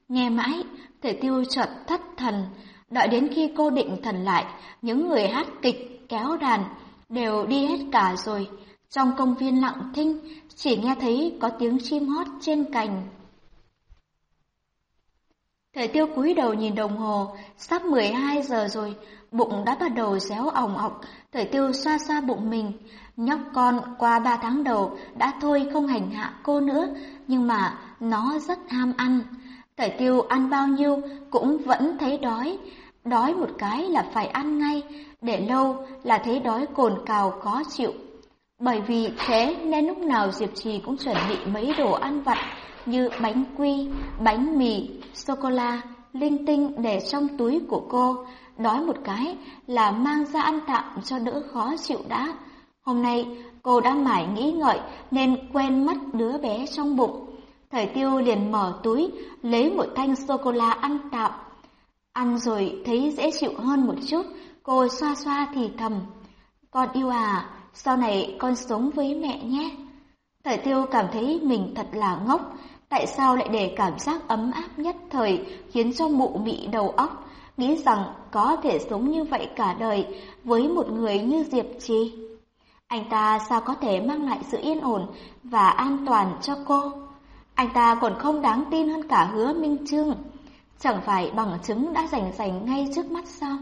nghe mãi, thể tiêu chợt thất thần. Đợi đến khi cô định thần lại, những người hát kịch, kéo đàn, đều đi hết cả rồi. Trong công viên lặng thinh, chỉ nghe thấy có tiếng chim hót trên cành. Thời tiêu cúi đầu nhìn đồng hồ, sắp 12 giờ rồi, bụng đã bắt đầu réo ỏng ọc, thời tiêu xoa xoa bụng mình. Nhóc con qua 3 tháng đầu đã thôi không hành hạ cô nữa, nhưng mà nó rất ham ăn. Thời tiêu ăn bao nhiêu cũng vẫn thấy đói, đói một cái là phải ăn ngay, để lâu là thấy đói cồn cào khó chịu. Bởi vì thế nên lúc nào Diệp Trì cũng chuẩn bị mấy đồ ăn vặt như bánh quy, bánh mì, sô-cô-la, linh tinh để trong túi của cô. Đói một cái là mang ra ăn tạm cho đỡ khó chịu đã. Hôm nay cô đã mải nghĩ ngợi nên quên mất đứa bé trong bụng. Thời tiêu liền mở túi, lấy một thanh sô-cô-la ăn tạm. Ăn rồi thấy dễ chịu hơn một chút, cô xoa xoa thì thầm. Con yêu à, sau này con sống với mẹ nhé. Thời tiêu cảm thấy mình thật là ngốc, tại sao lại để cảm giác ấm áp nhất thời khiến cho mụ mị đầu óc, nghĩ rằng có thể sống như vậy cả đời với một người như Diệp Trì. Anh ta sao có thể mang lại sự yên ổn và an toàn cho cô? Anh ta còn không đáng tin hơn cả hứa Minh Trương. Chẳng phải bằng chứng đã rành rành ngay trước mắt sao?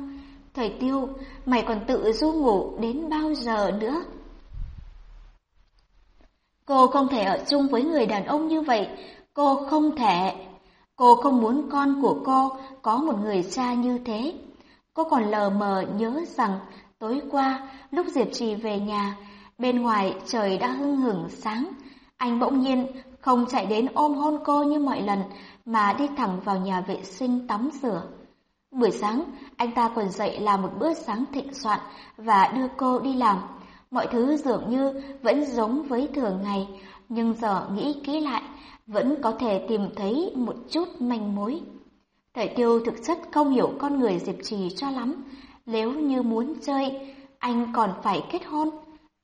Thời tiêu, mày còn tự du ngủ đến bao giờ nữa? Cô không thể ở chung với người đàn ông như vậy, cô không thể. Cô không muốn con của cô có một người cha như thế. Cô còn lờ mờ nhớ rằng tối qua lúc Diệp Trì về nhà, bên ngoài trời đã hưng hửng sáng. Anh bỗng nhiên không chạy đến ôm hôn cô như mọi lần mà đi thẳng vào nhà vệ sinh tắm rửa. Buổi sáng, anh ta còn dậy làm một bữa sáng thịnh soạn và đưa cô đi làm. Mọi thứ dường như vẫn giống với thường ngày, nhưng giờ nghĩ kỹ lại, vẫn có thể tìm thấy một chút manh mối. Thời tiêu thực chất không hiểu con người Diệp Trì cho lắm. Nếu như muốn chơi, anh còn phải kết hôn.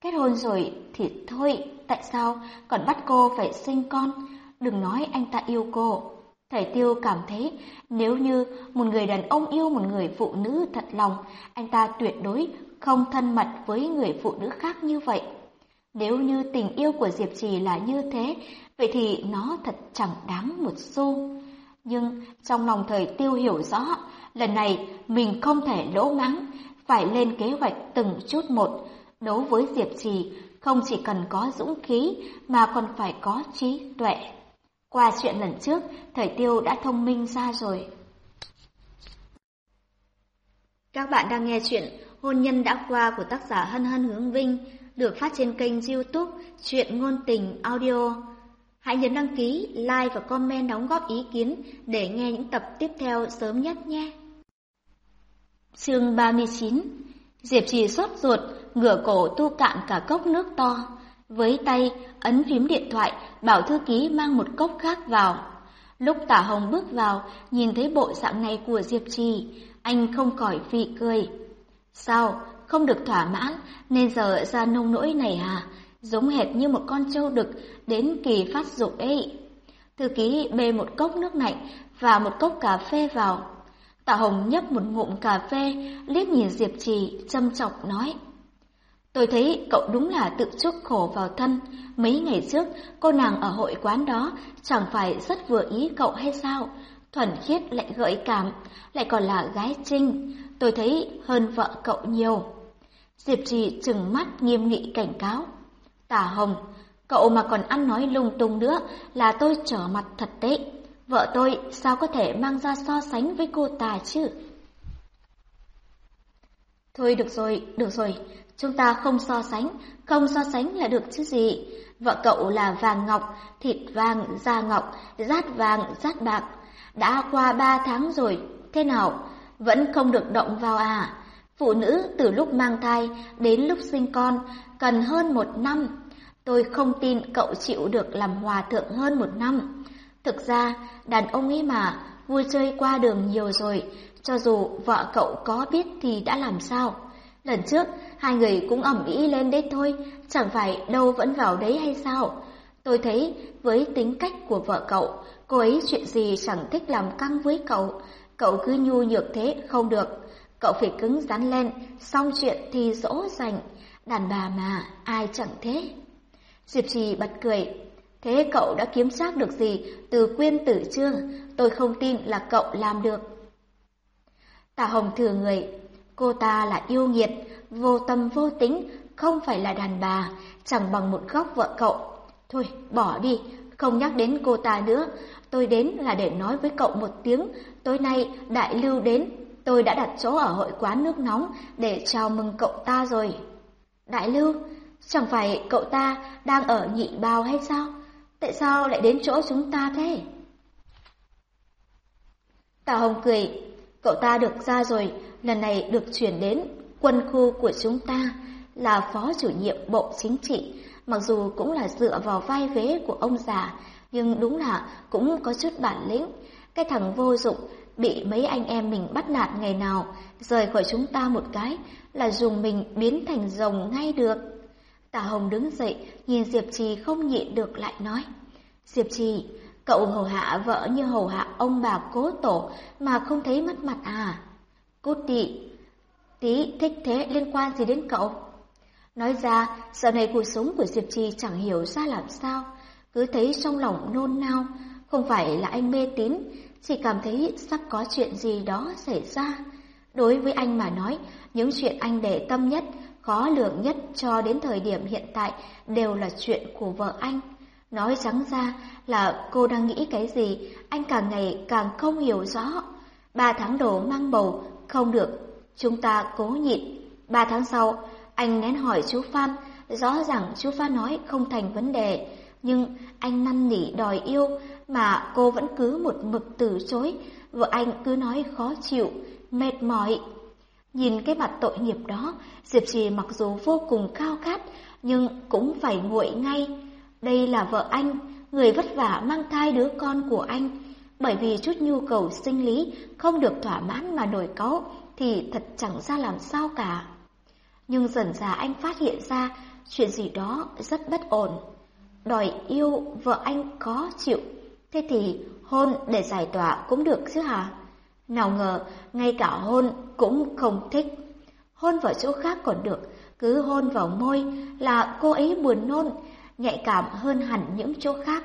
Kết hôn rồi thì thôi, tại sao còn bắt cô phải sinh con? Đừng nói anh ta yêu cô. Thầy Tiêu cảm thấy nếu như một người đàn ông yêu một người phụ nữ thật lòng, anh ta tuyệt đối không thân mật với người phụ nữ khác như vậy. Nếu như tình yêu của Diệp Trì là như thế, vậy thì nó thật chẳng đáng một xu. Nhưng trong lòng thời Tiêu hiểu rõ, lần này mình không thể lỗ mắng, phải lên kế hoạch từng chút một. Đấu với Diệp Trì không chỉ cần có dũng khí mà còn phải có trí tuệ. Qua chuyện lần trước, thời tiêu đã thông minh ra rồi. Các bạn đang nghe chuyện Hôn nhân đã qua của tác giả Hân Hân Hướng Vinh được phát trên kênh youtube Chuyện Ngôn Tình Audio. Hãy nhấn đăng ký, like và comment đóng góp ý kiến để nghe những tập tiếp theo sớm nhất nhé. Chương 39 Diệp Trì sốt ruột, ngửa cổ tu cạn cả cốc nước to. Với tay, ấn phím điện thoại, bảo thư ký mang một cốc khác vào. Lúc Tả Hồng bước vào, nhìn thấy bộ dạng này của Diệp Trì, anh không khỏi phì cười. Sao, không được thỏa mãn nên giờ ra nông nỗi này à? Giống hệt như một con trâu đực đến kỳ phát dục ấy. Thư ký bê một cốc nước lạnh và một cốc cà phê vào. Tạ Hồng nhấp một ngụm cà phê, liếc nhìn Diệp Trì, châm chọc nói. Tôi thấy cậu đúng là tự chuốc khổ vào thân. Mấy ngày trước, cô nàng ở hội quán đó chẳng phải rất vừa ý cậu hay sao? Thuần khiết lại gợi cảm, lại còn là gái trinh. Tôi thấy hơn vợ cậu nhiều. Diệp trì trừng mắt nghiêm nghị cảnh cáo. Tả Hồng, cậu mà còn ăn nói lung tung nữa là tôi trở mặt thật tệ. Vợ tôi sao có thể mang ra so sánh với cô ta chứ? Thôi được rồi, được rồi, Chúng ta không so sánh, không so sánh là được chứ gì. Vợ cậu là vàng ngọc, thịt vàng, da ngọc, rát vàng, rát bạc. Đã qua ba tháng rồi, thế nào? Vẫn không được động vào à? Phụ nữ từ lúc mang thai đến lúc sinh con cần hơn một năm. Tôi không tin cậu chịu được làm hòa thượng hơn một năm. Thực ra, đàn ông ấy mà, vui chơi qua đường nhiều rồi, cho dù vợ cậu có biết thì đã làm sao. Lần trước, hai người cũng ẩm ý lên đấy thôi, chẳng phải đâu vẫn vào đấy hay sao? Tôi thấy với tính cách của vợ cậu, cô ấy chuyện gì chẳng thích làm căng với cậu. Cậu cứ nhu nhược thế không được. Cậu phải cứng rắn lên, xong chuyện thì dỗ dành. Đàn bà mà, ai chẳng thế. Diệp Trì bật cười. Thế cậu đã kiếm xác được gì từ quyên tử chưa? Tôi không tin là cậu làm được. Tạ Hồng thừa người. Cô ta là yêu nghiệt, vô tâm vô tính, không phải là đàn bà, chẳng bằng một góc vợ cậu. Thôi, bỏ đi, không nhắc đến cô ta nữa. Tôi đến là để nói với cậu một tiếng. Tối nay đại lưu đến, tôi đã đặt chỗ ở hội quán nước nóng để chào mừng cậu ta rồi. Đại lưu, chẳng phải cậu ta đang ở nhị bao hay sao? Tại sao lại đến chỗ chúng ta thế? Tào Hồng cười, cậu ta được ra rồi, lần này được chuyển đến quân khu của chúng ta là phó chủ nhiệm bộ chính trị, mặc dù cũng là dựa vào vai vế của ông già, nhưng đúng là cũng có chút bản lĩnh. Cái thằng vô dụng bị mấy anh em mình bắt nạt ngày nào, rời khỏi chúng ta một cái là dùng mình biến thành rồng ngay được. Tà Hồng đứng dậy, nhìn Diệp Trì không nhịn được lại nói. Diệp Trì, cậu hầu hạ vợ như hầu hạ ông bà cố tổ mà không thấy mất mặt à? Cút đi, tí thích thế liên quan gì đến cậu? Nói ra, giờ này cuộc sống của Diệp Trì chẳng hiểu ra làm sao, cứ thấy trong lòng nôn nao, không phải là anh mê tín, chỉ cảm thấy sắp có chuyện gì đó xảy ra. Đối với anh mà nói, những chuyện anh để tâm nhất, khó lường nhất cho đến thời điểm hiện tại đều là chuyện của vợ anh. Nói trắng ra là cô đang nghĩ cái gì, anh càng ngày càng không hiểu rõ. Ba tháng đổ mang bầu, không được, chúng ta cố nhịn. Ba tháng sau, anh nén hỏi chú Phan, rõ ràng chú Phan nói không thành vấn đề, nhưng anh năn nỉ đòi yêu mà cô vẫn cứ một mực từ chối, vợ anh cứ nói khó chịu, mệt mỏi. Nhìn cái mặt tội nghiệp đó, Diệp Trì mặc dù vô cùng cao khát, nhưng cũng phải nguội ngay. Đây là vợ anh, người vất vả mang thai đứa con của anh. Bởi vì chút nhu cầu sinh lý không được thỏa mãn mà nổi cáu, thì thật chẳng ra làm sao cả. Nhưng dần dà anh phát hiện ra chuyện gì đó rất bất ổn. Đòi yêu vợ anh có chịu, thế thì hôn để giải tỏa cũng được chứ hả? Nào ngờ, ngay cả hôn cũng không thích. Hôn vào chỗ khác còn được, cứ hôn vào môi là cô ấy buồn nôn, nhạy cảm hơn hẳn những chỗ khác.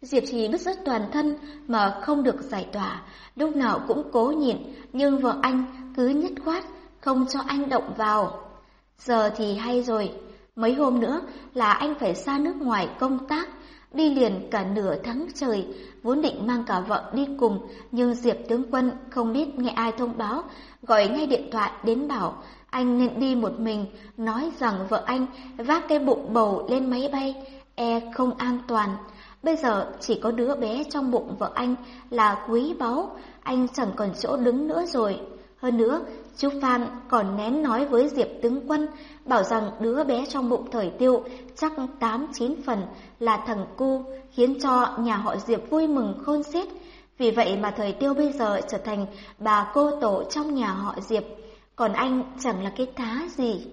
Diệp Trì bứt rứt toàn thân mà không được giải tỏa, lúc nào cũng cố nhịn, nhưng vợ anh cứ nhất quát, không cho anh động vào. Giờ thì hay rồi, mấy hôm nữa là anh phải xa nước ngoài công tác, đi liền cả nửa tháng trời, vốn định mang cả vợ đi cùng, nhưng Diệp tướng quân không biết nghe ai thông báo, gọi ngay điện thoại đến bảo anh nên đi một mình, nói rằng vợ anh vác cái bụng bầu lên máy bay, e không an toàn. Bây giờ chỉ có đứa bé trong bụng vợ anh là quý báu, anh chẳng còn chỗ đứng nữa rồi. Hơn nữa, chú Phan còn nén nói với Diệp tướng quân, bảo rằng đứa bé trong bụng thời tiêu chắc tám chín phần là thằng cu, khiến cho nhà họ Diệp vui mừng khôn xiết. Vì vậy mà thời tiêu bây giờ trở thành bà cô tổ trong nhà họ Diệp, còn anh chẳng là cái tá gì.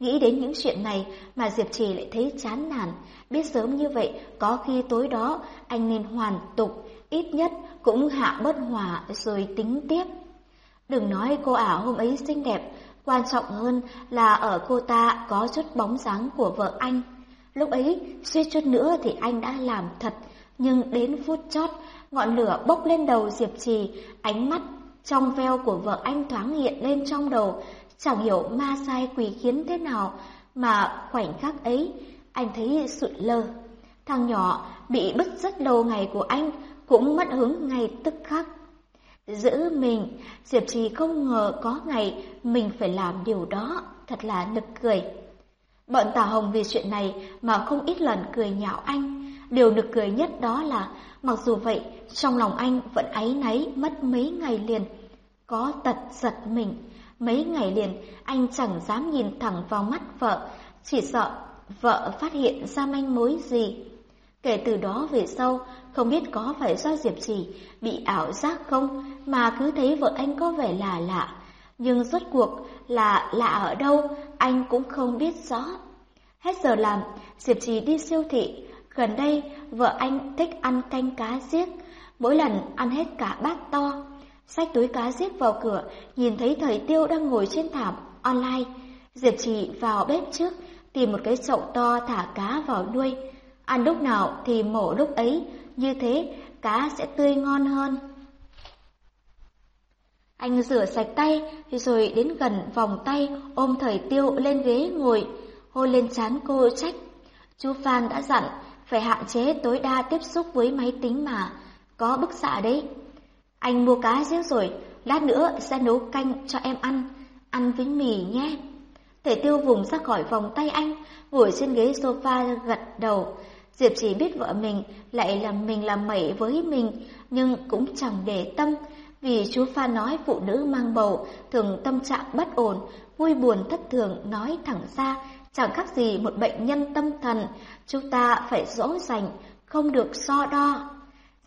Nghĩ đến những chuyện này mà Diệp Trì lại thấy chán nản, biết sớm như vậy có khi tối đó anh nên hoàn tục, ít nhất cũng hạ bất hỏa rồi tính tiếp. Đừng nói cô ả hôm ấy xinh đẹp, quan trọng hơn là ở cô ta có chút bóng dáng của vợ anh. Lúc ấy, suýt chút nữa thì anh đã làm thật, nhưng đến phút chót, ngọn lửa bốc lên đầu Diệp Trì, ánh mắt trong veo của vợ anh thoáng hiện lên trong đầu, chẳng hiểu ma sai quỷ khiến thế nào, mà khoảnh khắc ấy, anh thấy sự lơ. Thằng nhỏ bị bứt rất lâu ngày của anh, cũng mất hứng ngay tức khắc. Giữ mình, Diệp Trì không ngờ có ngày mình phải làm điều đó, thật là nực cười. Bọn Tà Hồng vì chuyện này mà không ít lần cười nhạo anh. Điều nực cười nhất đó là, mặc dù vậy, trong lòng anh vẫn áy náy mất mấy ngày liền. Có tật giật mình, mấy ngày liền anh chẳng dám nhìn thẳng vào mắt vợ, chỉ sợ vợ phát hiện ra manh mối gì. Kể từ đó về sau, không biết có phải do Diệp Trì bị ảo giác không mà cứ thấy vợ anh có vẻ lạ lạ. nhưng rốt cuộc là lạ ở đâu anh cũng không biết rõ. Hết giờ làm, Diệp Trì đi siêu thị, gần đây vợ anh thích ăn canh cá giết, mỗi lần ăn hết cả bát to. Xách túi cá giết vào cửa, nhìn thấy thầy Tiêu đang ngồi trên thảm online. Diệp Trì vào bếp trước, tìm một cái chậu to thả cá vào nuôi. Ăn lúc nào thì mổ lúc ấy, như thế cá sẽ tươi ngon hơn. Anh rửa sạch tay rồi đến gần vòng tay ôm thời tiêu lên ghế ngồi, hôn lên chán cô trách. Chú Phan đã dặn phải hạn chế tối đa tiếp xúc với máy tính mà, có bức xạ đấy. Anh mua cá giết rồi, lát nữa sẽ nấu canh cho em ăn, ăn với mì nhé. Thể tiêu vùng ra khỏi vòng tay anh, ngồi trên ghế sofa gật đầu. Diệp chỉ biết vợ mình lại làm mình làm mẩy với mình, nhưng cũng chẳng để tâm, vì chú Pha nói phụ nữ mang bầu thường tâm trạng bất ổn, vui buồn thất thường nói thẳng ra, chẳng khác gì một bệnh nhân tâm thần, chúng ta phải dỗ dành, không được so đo.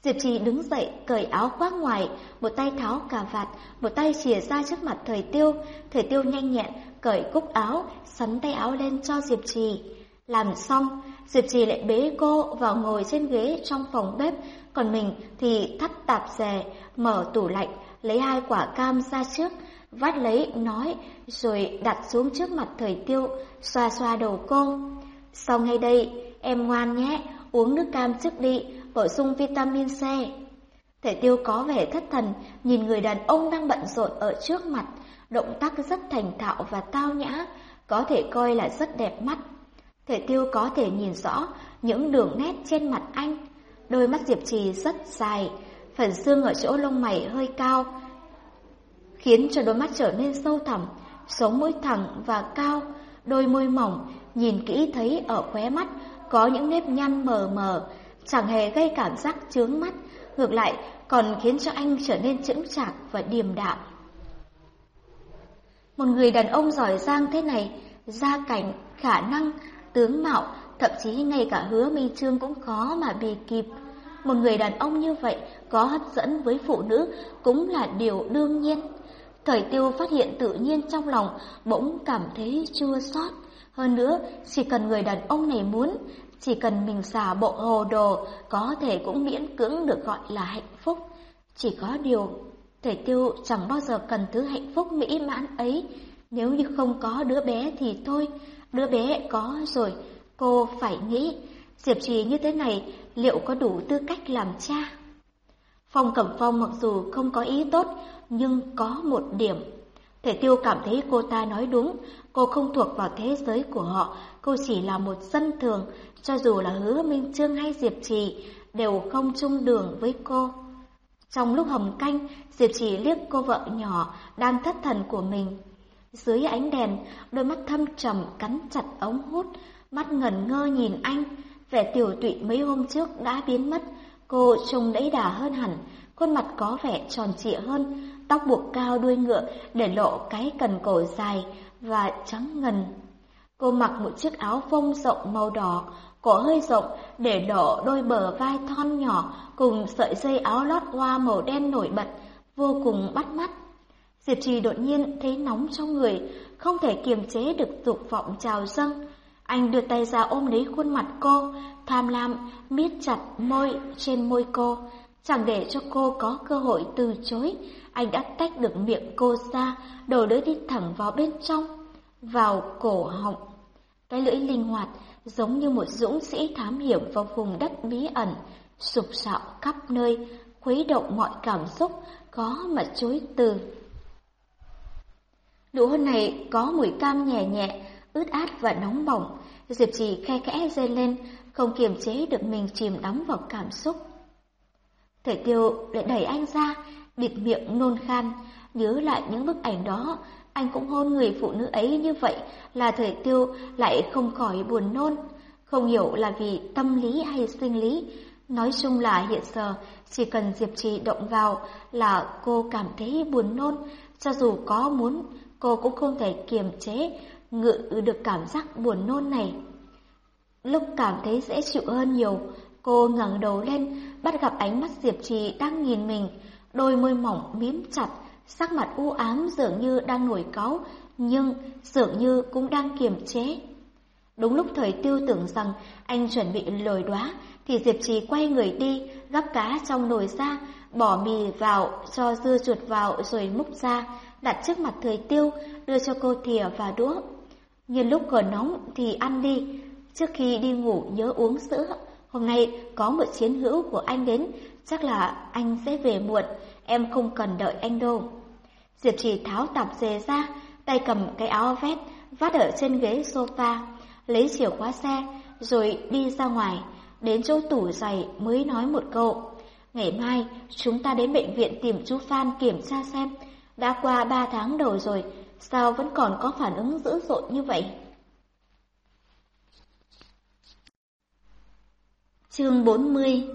Diệp Trì đứng dậy, cởi áo khoác ngoài, một tay tháo cà vạt, một tay chìa ra trước mặt thời tiêu. Thời tiêu nhanh nhẹn, cởi cúc áo, sắn tay áo lên cho Diệp Trì. Làm xong, Diệp Trì lại bế cô vào ngồi trên ghế trong phòng bếp, còn mình thì thắt tạp dề, mở tủ lạnh, lấy hai quả cam ra trước, vắt lấy, nói, rồi đặt xuống trước mặt thời tiêu, xoa xoa đầu cô. Sau ngay đây, em ngoan nhé, uống nước cam trước đi, bổ sung vitamin C. Thể tiêu có vẻ thất thần, nhìn người đàn ông đang bận rộn ở trước mặt, động tác rất thành thạo và tao nhã, có thể coi là rất đẹp mắt. Thể tiêu có thể nhìn rõ những đường nét trên mặt anh. Đôi mắt Diệp Trì rất dài, phần xương ở chỗ lông mày hơi cao, khiến cho đôi mắt trở nên sâu thẳm, sống mũi thẳng và cao, đôi môi mỏng, nhìn kỹ thấy ở khóe mắt có những nếp nhăn mờ mờ, chẳng hề gây cảm giác chướng mắt, ngược lại còn khiến cho anh trở nên chững chạc và điềm đạm. Một người đàn ông giỏi giang thế này, gia cảnh, khả năng, tướng mạo, thậm chí ngay cả hứa Minh Trương cũng khó mà bì kịp. Một người đàn ông như vậy có hấp dẫn với phụ nữ cũng là điều đương nhiên. Thời tiêu phát hiện tự nhiên trong lòng bỗng cảm thấy chua xót. Hơn nữa, chỉ cần người đàn ông này muốn, chỉ cần mình xả bộ hồ đồ, có thể cũng miễn cưỡng được gọi là hạnh phúc. Chỉ có điều, thời tiêu chẳng bao giờ cần thứ hạnh phúc mỹ mãn ấy. Nếu như không có đứa bé thì thôi, đứa bé có rồi, cô phải nghĩ, Diệp Trì như thế này liệu có đủ tư cách làm cha? Phong Cẩm Phong mặc dù không có ý tốt, nhưng có một điểm. Thể tiêu cảm thấy cô ta nói đúng, cô không thuộc vào thế giới của họ, cô chỉ là một dân thường, cho dù là hứa Minh Trương hay Diệp Trì, đều không chung đường với cô. Trong lúc hầm canh, Diệp Trì liếc cô vợ nhỏ đang thất thần của mình. Dưới ánh đèn, đôi mắt thâm trầm cắn chặt ống hút, mắt ngẩn ngơ nhìn anh, vẻ tiểu tụy mấy hôm trước đã biến mất, cô trông đẫy đà hơn hẳn, khuôn mặt có vẻ tròn trịa hơn, tóc buộc cao đuôi ngựa để lộ cái cần cổ dài và trắng ngần. Cô mặc một chiếc áo phông rộng màu đỏ, cổ hơi rộng để lộ đôi bờ vai thon nhỏ cùng sợi dây áo lót hoa màu đen nổi bật, vô cùng bắt mắt. Diệp Trì đột nhiên thấy nóng trong người, không thể kiềm chế được dục vọng trào dâng. Anh đưa tay ra ôm lấy khuôn mặt cô, tham lam miết chặt môi trên môi cô, chẳng để cho cô có cơ hội từ chối. Anh đã tách được miệng cô ra, đổ lưỡi đi thẳng vào bên trong, vào cổ họng. Cái lưỡi linh hoạt, giống như một dũng sĩ thám hiểm vào vùng đất bí ẩn, sụp sạo khắp nơi, khuấy động mọi cảm xúc, có mà chối từ. Nụ hôn này có mùi cam nhẹ nhẹ, ướt át và nóng bỏng. Diệp trì khe khẽ dây lên, không kiềm chế được mình chìm đắm vào cảm xúc. Thể tiêu lại đẩy anh ra, bịt miệng nôn khan, nhớ lại những bức ảnh đó, anh cũng hôn người phụ nữ ấy như vậy là thời tiêu lại không khỏi buồn nôn. Không hiểu là vì tâm lý hay sinh lý, nói chung là hiện giờ chỉ cần Diệp Trì động vào là cô cảm thấy buồn nôn, cho dù có muốn cô cũng không thể kiềm chế, ngự được cảm giác buồn nôn này. Lúc cảm thấy dễ chịu hơn nhiều, cô ngẩng đầu lên, bắt gặp ánh mắt Diệp Trì đang nhìn mình, đôi môi mỏng mím chặt, sắc mặt u ám dường như đang nổi cáu, nhưng dường như cũng đang kiềm chế. Đúng lúc thời tiêu tưởng rằng anh chuẩn bị lời đoá, thì Diệp Trì quay người đi, gắp cá trong nồi ra, bỏ mì vào, cho dưa chuột vào rồi múc ra, đặt trước mặt thời tiêu, đưa cho cô thìa và đũa. Nhân lúc còn nóng thì ăn đi, trước khi đi ngủ nhớ uống sữa. Hôm nay có một chiến hữu của anh đến, chắc là anh sẽ về muộn, em không cần đợi anh đâu. Diệp Trì tháo tạp dề ra, tay cầm cái áo vest, vắt ở trên ghế sofa, lấy chìa khóa xe, rồi đi ra ngoài, đến chỗ tủ giày mới nói một câu. Ngày mai, chúng ta đến bệnh viện tìm chú Phan kiểm tra xem, đã qua ba tháng đầu rồi, sao vẫn còn có phản ứng dữ dội như vậy? Chương 40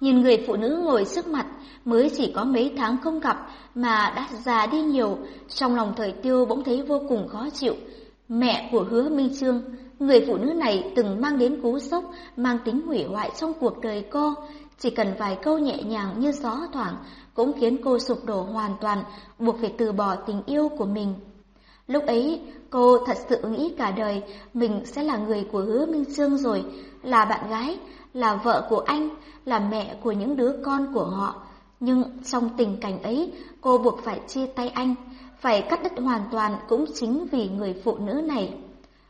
Nhìn người phụ nữ ngồi trước mặt mới chỉ có mấy tháng không gặp mà đã già đi nhiều, trong lòng thời tiêu bỗng thấy vô cùng khó chịu. Mẹ của hứa Minh Trương, người phụ nữ này từng mang đến cú sốc, mang tính hủy hoại trong cuộc đời cô. Chỉ cần vài câu nhẹ nhàng như gió thoảng cũng khiến cô sụp đổ hoàn toàn, buộc phải từ bỏ tình yêu của mình. Lúc ấy, cô thật sự nghĩ cả đời mình sẽ là người của hứa Minh dương rồi, là bạn gái, là vợ của anh, là mẹ của những đứa con của họ. Nhưng trong tình cảnh ấy, cô buộc phải chia tay anh, phải cắt đứt hoàn toàn cũng chính vì người phụ nữ này.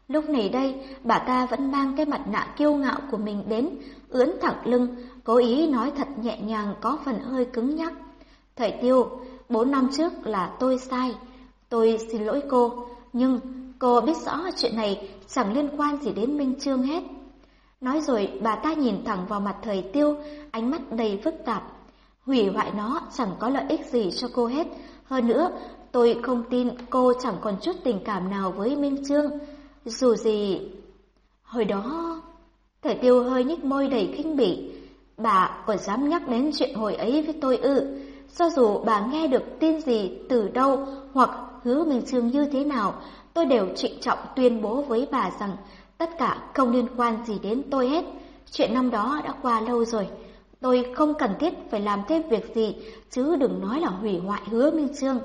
Lúc này đây, bà ta vẫn mang cái mặt nạ kiêu ngạo của mình đến, ướn thẳng lưng, cố ý nói thật nhẹ nhàng có phần hơi cứng nhắc. Thầy Tiêu, bốn năm trước là tôi sai, tôi xin lỗi cô, nhưng cô biết rõ chuyện này chẳng liên quan gì đến Minh Trương hết. Nói rồi bà ta nhìn thẳng vào mặt thời tiêu, ánh mắt đầy phức tạp. Hủy hoại nó chẳng có lợi ích gì cho cô hết. Hơn nữa, tôi không tin cô chẳng còn chút tình cảm nào với Minh Trương. Dù gì... Hồi đó... Thời tiêu hơi nhích môi đầy khinh bỉ. Bà còn dám nhắc đến chuyện hồi ấy với tôi ư. Cho dù bà nghe được tin gì từ đâu hoặc hứa Minh Trương như thế nào, tôi đều trịnh trọng tuyên bố với bà rằng Tất cả không liên quan gì đến tôi hết. Chuyện năm đó đã qua lâu rồi. Tôi không cần thiết phải làm thêm việc gì, chứ đừng nói là hủy hoại hứa Minh Trương.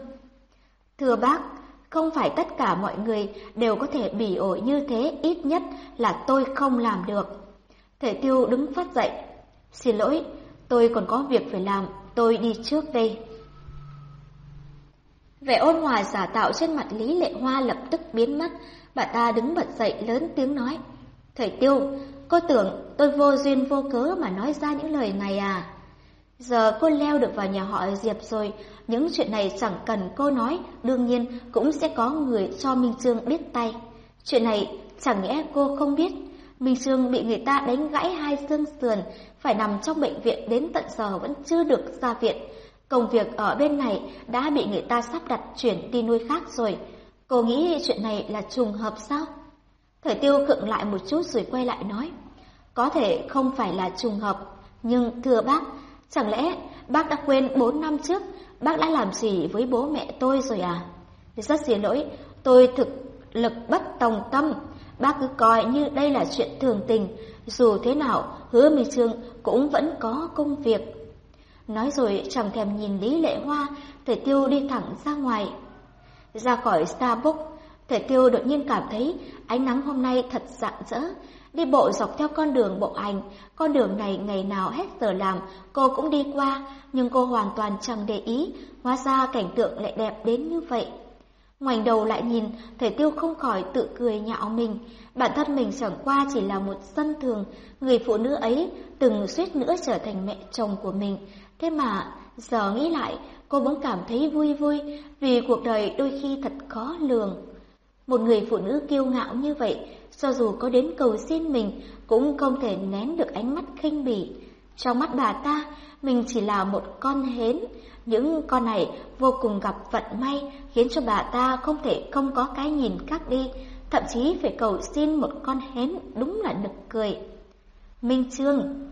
Thưa bác, không phải tất cả mọi người đều có thể bỉ ổi như thế, ít nhất là tôi không làm được. Thể tiêu đứng phát dậy. Xin lỗi, tôi còn có việc phải làm, tôi đi trước đây. Vẻ ôn hòa giả tạo trên mặt Lý Lệ Hoa lập tức biến mất, Bà ta đứng bật dậy lớn tiếng nói. Thầy Tiêu, cô tưởng tôi vô duyên vô cớ mà nói ra những lời này à? Giờ cô leo được vào nhà họ Diệp rồi, những chuyện này chẳng cần cô nói, đương nhiên cũng sẽ có người cho Minh Trương biết tay. Chuyện này chẳng nhẽ cô không biết, Minh Trương bị người ta đánh gãy hai xương sườn, phải nằm trong bệnh viện đến tận giờ vẫn chưa được ra viện. Công việc ở bên này đã bị người ta sắp đặt chuyển đi nuôi khác rồi. Cô nghĩ chuyện này là trùng hợp sao? Thời tiêu khựng lại một chút rồi quay lại nói. Có thể không phải là trùng hợp, nhưng thưa bác, chẳng lẽ bác đã quên bốn năm trước bác đã làm gì với bố mẹ tôi rồi à? Rất xin lỗi, tôi thực lực bất tòng tâm. Bác cứ coi như đây là chuyện thường tình, dù thế nào hứa mi trương cũng vẫn có công việc. Nói rồi chẳng thèm nhìn Lý Lệ Hoa, thể tiêu đi thẳng ra ngoài. Ra khỏi Starbucks, Thể tiêu đột nhiên cảm thấy ánh nắng hôm nay thật rạng rỡ. Đi bộ dọc theo con đường bộ hành, con đường này ngày nào hết giờ làm, cô cũng đi qua, nhưng cô hoàn toàn chẳng để ý, hóa ra cảnh tượng lại đẹp đến như vậy. Ngoảnh đầu lại nhìn, thể tiêu không khỏi tự cười nhạo mình. Bản thân mình chẳng qua chỉ là một dân thường, người phụ nữ ấy từng suýt nữa trở thành mẹ chồng của mình. Thế mà, giờ nghĩ lại, cô bỗng cảm thấy vui vui vì cuộc đời đôi khi thật khó lường. Một người phụ nữ kiêu ngạo như vậy, cho dù có đến cầu xin mình cũng không thể nén được ánh mắt khinh bỉ. Trong mắt bà ta, mình chỉ là một con hến. Những con này vô cùng gặp vận may khiến cho bà ta không thể không có cái nhìn khác đi, thậm chí phải cầu xin một con hến đúng là nực cười. Minh Trương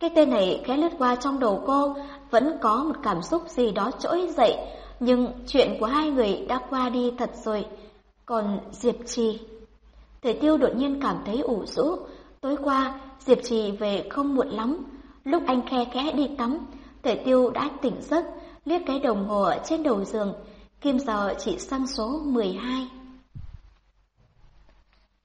Cái tên này khẽ lướt qua trong đầu cô, vẫn có một cảm xúc gì đó trỗi dậy, nhưng chuyện của hai người đã qua đi thật rồi. Còn Diệp Trì... Thể tiêu đột nhiên cảm thấy ủ rũ. Tối qua, Diệp Trì về không muộn lắm. Lúc anh khe khẽ đi tắm, thể tiêu đã tỉnh giấc liếc cái đồng hồ trên đầu giường, kim giờ chỉ sang số 12.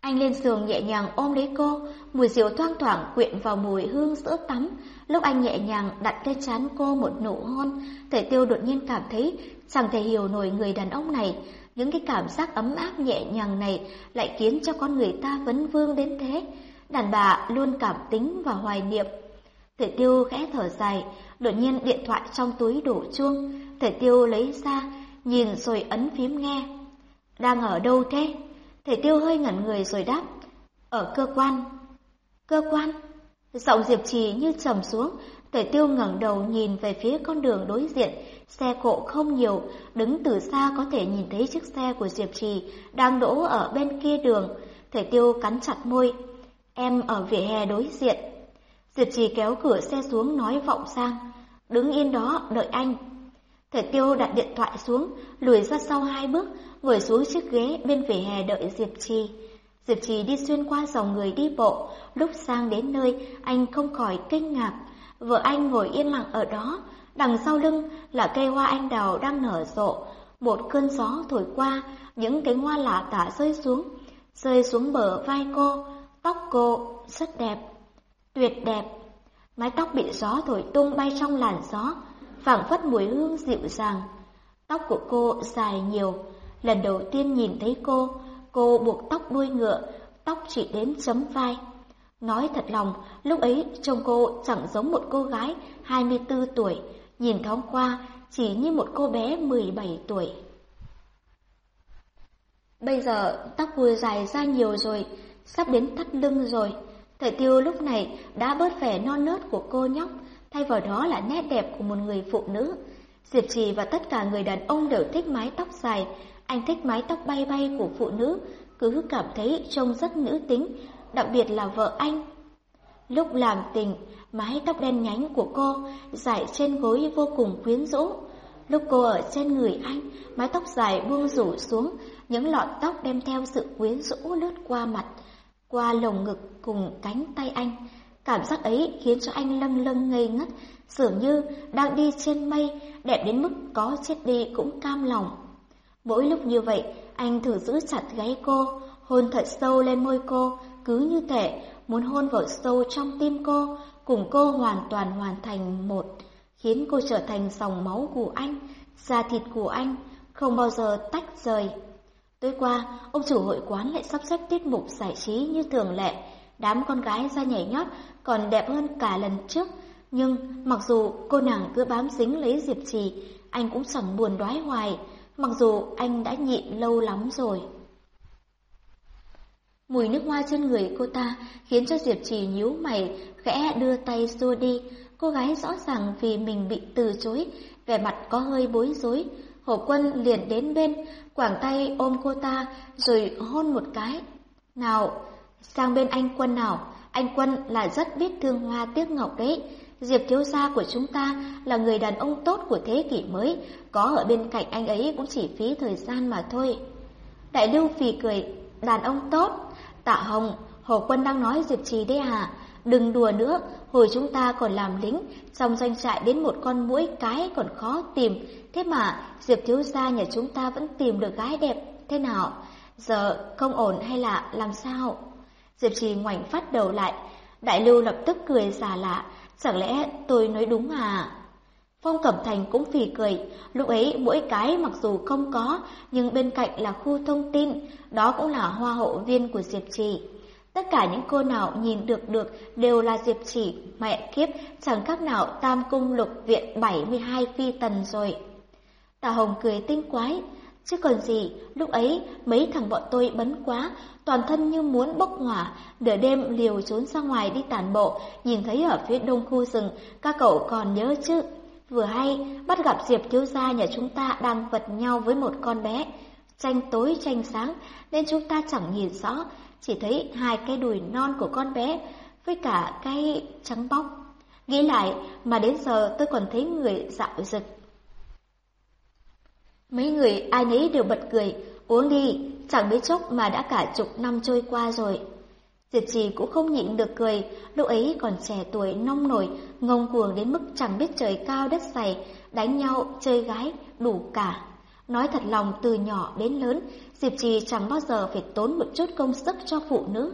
Anh lên giường nhẹ nhàng ôm lấy cô, mùi rượu thoang thoảng quyện vào mùi hương sữa tắm. Lúc anh nhẹ nhàng đặt lên trán cô một nụ hôn, Thể Tiêu đột nhiên cảm thấy chẳng thể hiểu nổi người đàn ông này. Những cái cảm giác ấm áp nhẹ nhàng này lại khiến cho con người ta vấn vương đến thế. Đàn bà luôn cảm tính và hoài niệm. Thể Tiêu khẽ thở dài, đột nhiên điện thoại trong túi đổ chuông. Thể Tiêu lấy ra, nhìn rồi ấn phím nghe. Đang ở đâu thế? Thể tiêu hơi ngẩn người rồi đáp. Ở cơ quan. Cơ quan? Giọng Diệp Trì như trầm xuống, Thể tiêu ngẩng đầu nhìn về phía con đường đối diện, xe cộ không nhiều, đứng từ xa có thể nhìn thấy chiếc xe của Diệp Trì đang đỗ ở bên kia đường. Thể tiêu cắn chặt môi. Em ở vỉa hè đối diện. Diệp Trì kéo cửa xe xuống nói vọng sang. Đứng yên đó, đợi anh. Thầy tiêu đặt điện thoại xuống, lùi ra sau hai bước, ngồi xuống chiếc ghế bên vỉa hè đợi Diệp Trì. Diệp Trì đi xuyên qua dòng người đi bộ, lúc sang đến nơi anh không khỏi kinh ngạc. Vợ anh ngồi yên lặng ở đó, đằng sau lưng là cây hoa anh đào đang nở rộ. Một cơn gió thổi qua, những cánh hoa lạ tả rơi xuống, rơi xuống bờ vai cô, tóc cô rất đẹp, tuyệt đẹp. Mái tóc bị gió thổi tung bay trong làn gió, phảng phất mùi hương dịu dàng. Tóc của cô dài nhiều, lần đầu tiên nhìn thấy cô, cô buộc tóc đuôi ngựa, tóc chỉ đến chấm vai. Nói thật lòng, lúc ấy trông cô chẳng giống một cô gái 24 tuổi, nhìn thoáng qua chỉ như một cô bé 17 tuổi. Bây giờ tóc vừa dài ra nhiều rồi, sắp đến thắt lưng rồi. Thời tiêu lúc này đã bớt vẻ non nớt của cô nhóc, thay vào đó là nét đẹp của một người phụ nữ. Diệp Trì và tất cả người đàn ông đều thích mái tóc dài, anh thích mái tóc bay bay của phụ nữ, cứ cảm thấy trông rất nữ tính, đặc biệt là vợ anh. Lúc làm tình, mái tóc đen nhánh của cô dài trên gối vô cùng quyến rũ. Lúc cô ở trên người anh, mái tóc dài buông rủ xuống, những lọn tóc đem theo sự quyến rũ lướt qua mặt, qua lồng ngực cùng cánh tay anh. Cảm giác ấy khiến cho anh lâng lâng ngây ngất, dường như đang đi trên mây, đẹp đến mức có chết đi cũng cam lòng. Mỗi lúc như vậy, anh thử giữ chặt gáy cô, hôn thật sâu lên môi cô, cứ như thể muốn hôn vào sâu trong tim cô, cùng cô hoàn toàn hoàn thành một, khiến cô trở thành dòng máu của anh, da thịt của anh, không bao giờ tách rời. Tối qua, ông chủ hội quán lại sắp xếp tiết mục giải trí như thường lệ, đám con gái ra nhảy nhót còn đẹp hơn cả lần trước. Nhưng mặc dù cô nàng cứ bám dính lấy Diệp Trì, anh cũng chẳng buồn đoái hoài, mặc dù anh đã nhịn lâu lắm rồi. Mùi nước hoa trên người cô ta khiến cho Diệp Trì nhíu mày, khẽ đưa tay xua đi. Cô gái rõ ràng vì mình bị từ chối, vẻ mặt có hơi bối rối. Hổ quân liền đến bên, quảng tay ôm cô ta, rồi hôn một cái. Nào, sang bên anh quân nào, anh quân là rất biết thương hoa tiếc ngọc đấy. Diệp thiếu gia của chúng ta là người đàn ông tốt của thế kỷ mới, có ở bên cạnh anh ấy cũng chỉ phí thời gian mà thôi. Đại lưu phì cười, đàn ông tốt, tạ hồng, Hồ Quân đang nói Diệp Trì đấy à, đừng đùa nữa, hồi chúng ta còn làm lính, trong doanh trại đến một con mũi cái còn khó tìm, thế mà Diệp thiếu gia nhà chúng ta vẫn tìm được gái đẹp, thế nào? Giờ không ổn hay là làm sao? Diệp Trì ngoảnh phát đầu lại, Đại Lưu lập tức cười giả lạ, chẳng lẽ tôi nói đúng à? Phong Cẩm Thành cũng phì cười, lúc ấy mỗi cái mặc dù không có, nhưng bên cạnh là khu thông tin, đó cũng là hoa hậu viên của Diệp Trì. Tất cả những cô nào nhìn được được đều là Diệp chỉ mẹ kiếp, chẳng khác nào tam cung lục viện 72 phi tần rồi. Tà Hồng cười tinh quái, chứ còn gì, lúc ấy mấy thằng bọn tôi bấn quá, toàn thân như muốn bốc hỏa, nửa đêm liều trốn ra ngoài đi tản bộ, nhìn thấy ở phía đông khu rừng, các cậu còn nhớ chứ? Vừa hay, bắt gặp Diệp thiếu gia nhà chúng ta đang vật nhau với một con bé. Tranh tối tranh sáng, nên chúng ta chẳng nhìn rõ, chỉ thấy hai cái đùi non của con bé với cả cái trắng bóc. Nghĩ lại mà đến giờ tôi còn thấy người dạo rực. Mấy người ai nấy đều bật cười, uống đi, chẳng mấy chốc mà đã cả chục năm trôi qua rồi. Diệp Trì cũng không nhịn được cười, lúc ấy còn trẻ tuổi nông nổi, ngông cuồng đến mức chẳng biết trời cao đất dày, đánh nhau, chơi gái, đủ cả. Nói thật lòng từ nhỏ đến lớn, Diệp Trì chẳng bao giờ phải tốn một chút công sức cho phụ nữ.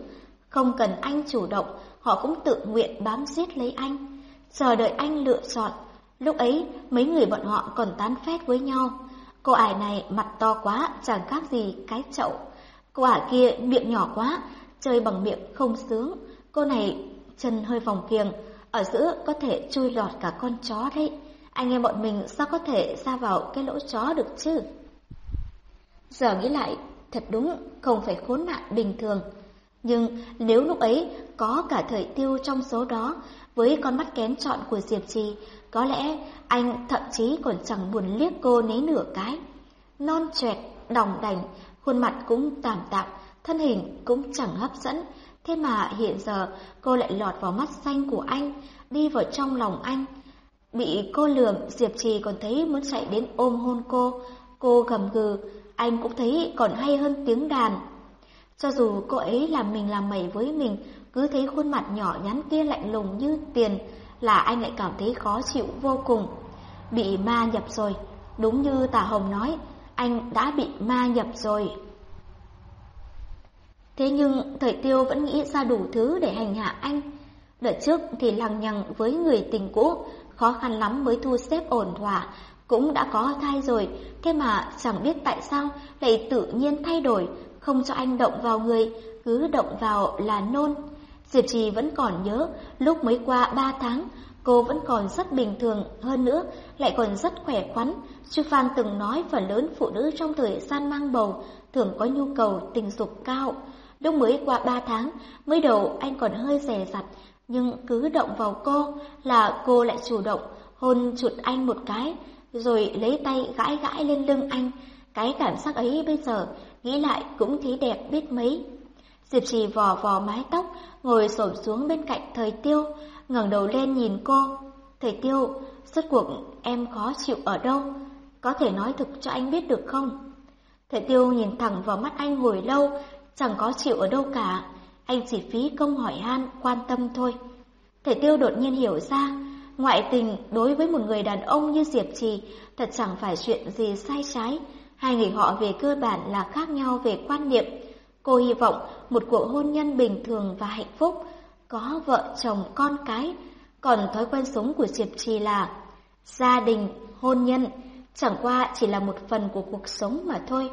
Không cần anh chủ động, họ cũng tự nguyện bám giết lấy anh. Chờ đợi anh lựa chọn. Lúc ấy, mấy người bọn họ còn tán phét với nhau. Cô ải này mặt to quá, chẳng khác gì cái chậu. Cô ải kia miệng nhỏ quá, chơi bằng miệng không sướng. Cô này chân hơi vòng kiềng, ở giữa có thể chui lọt cả con chó đấy. Anh em bọn mình sao có thể ra vào cái lỗ chó được chứ? Giờ nghĩ lại, thật đúng không phải khốn nạn bình thường. Nhưng nếu lúc ấy có cả thời tiêu trong số đó, với con mắt kén chọn của Diệp Trì, có lẽ anh thậm chí còn chẳng buồn liếc cô nấy nửa cái. Non choẹt, đòng đành, khuôn mặt cũng tạm tạm, thân hình cũng chẳng hấp dẫn. Thế mà hiện giờ cô lại lọt vào mắt xanh của anh, đi vào trong lòng anh. Bị cô lường, Diệp Trì còn thấy muốn chạy đến ôm hôn cô. Cô gầm gừ, anh cũng thấy còn hay hơn tiếng đàn. Cho dù cô ấy làm mình làm mẩy với mình, cứ thấy khuôn mặt nhỏ nhắn kia lạnh lùng như tiền, là anh lại cảm thấy khó chịu vô cùng. Bị ma nhập rồi, đúng như Tả Hồng nói, anh đã bị ma nhập rồi. Thế nhưng thời tiêu vẫn nghĩ ra đủ thứ để hành hạ anh. Đợt trước thì lằng nhằng với người tình cũ, khó khăn lắm mới thu xếp ổn thỏa, cũng đã có thai rồi, thế mà chẳng biết tại sao lại tự nhiên thay đổi, không cho anh động vào người, cứ động vào là nôn. Diệp Trì vẫn còn nhớ, lúc mới qua ba tháng, cô vẫn còn rất bình thường, hơn nữa lại còn rất khỏe khoắn. Chu Phan từng nói phần lớn phụ nữ trong thời gian mang bầu thường có nhu cầu tình dục cao. Lúc mới qua ba tháng, mới đầu anh còn hơi rè rặt, nhưng cứ động vào cô là cô lại chủ động hôn chuột anh một cái, rồi lấy tay gãi gãi lên lưng anh. Cái cảm giác ấy bây giờ nghĩ lại cũng thấy đẹp biết mấy. Diệp trì vò vò mái tóc, ngồi xổm xuống bên cạnh thời tiêu, ngẩng đầu lên nhìn cô. Thời tiêu, suốt cuộc em khó chịu ở đâu? Có thể nói thực cho anh biết được không? Thời tiêu nhìn thẳng vào mắt anh hồi lâu, chẳng có chịu ở đâu cả. Anh chỉ phí công hỏi han, quan tâm thôi. Thể tiêu đột nhiên hiểu ra, ngoại tình đối với một người đàn ông như Diệp Trì thật chẳng phải chuyện gì sai trái. Hai người họ về cơ bản là khác nhau về quan niệm. Cô hy vọng một cuộc hôn nhân bình thường và hạnh phúc, có vợ chồng con cái. Còn thói quen sống của Diệp Trì là gia đình, hôn nhân, chẳng qua chỉ là một phần của cuộc sống mà thôi.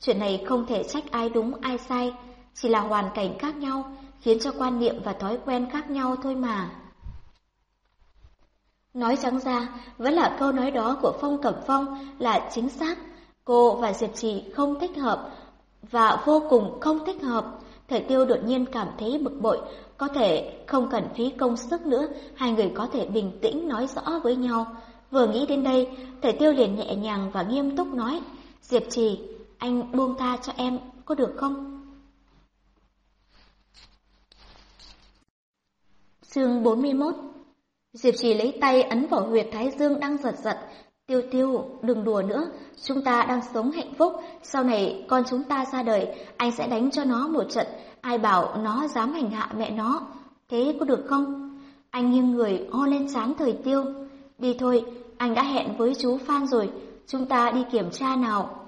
Chuyện này không thể trách ai đúng ai sai, chỉ là hoàn cảnh khác nhau, khiến cho quan niệm và thói quen khác nhau thôi mà. Nói trắng ra, vẫn là câu nói đó của Phong Cẩm Phong là chính xác. Cô và Diệp Trì không thích hợp và vô cùng không thích hợp. Thời tiêu đột nhiên cảm thấy bực bội, có thể không cần phí công sức nữa, hai người có thể bình tĩnh nói rõ với nhau. Vừa nghĩ đến đây, thời tiêu liền nhẹ nhàng và nghiêm túc nói, Diệp Trì, anh buông tha cho em, có được không? Chương 41 Diệp Trì lấy tay ấn vào huyệt thái dương đang giật giật. Tiêu tiêu, đừng đùa nữa, chúng ta đang sống hạnh phúc, sau này con chúng ta ra đời, anh sẽ đánh cho nó một trận, ai bảo nó dám hành hạ mẹ nó. Thế có được không? Anh nghiêng người ho lên chán thời tiêu. Đi thôi, anh đã hẹn với chú Phan rồi, chúng ta đi kiểm tra nào.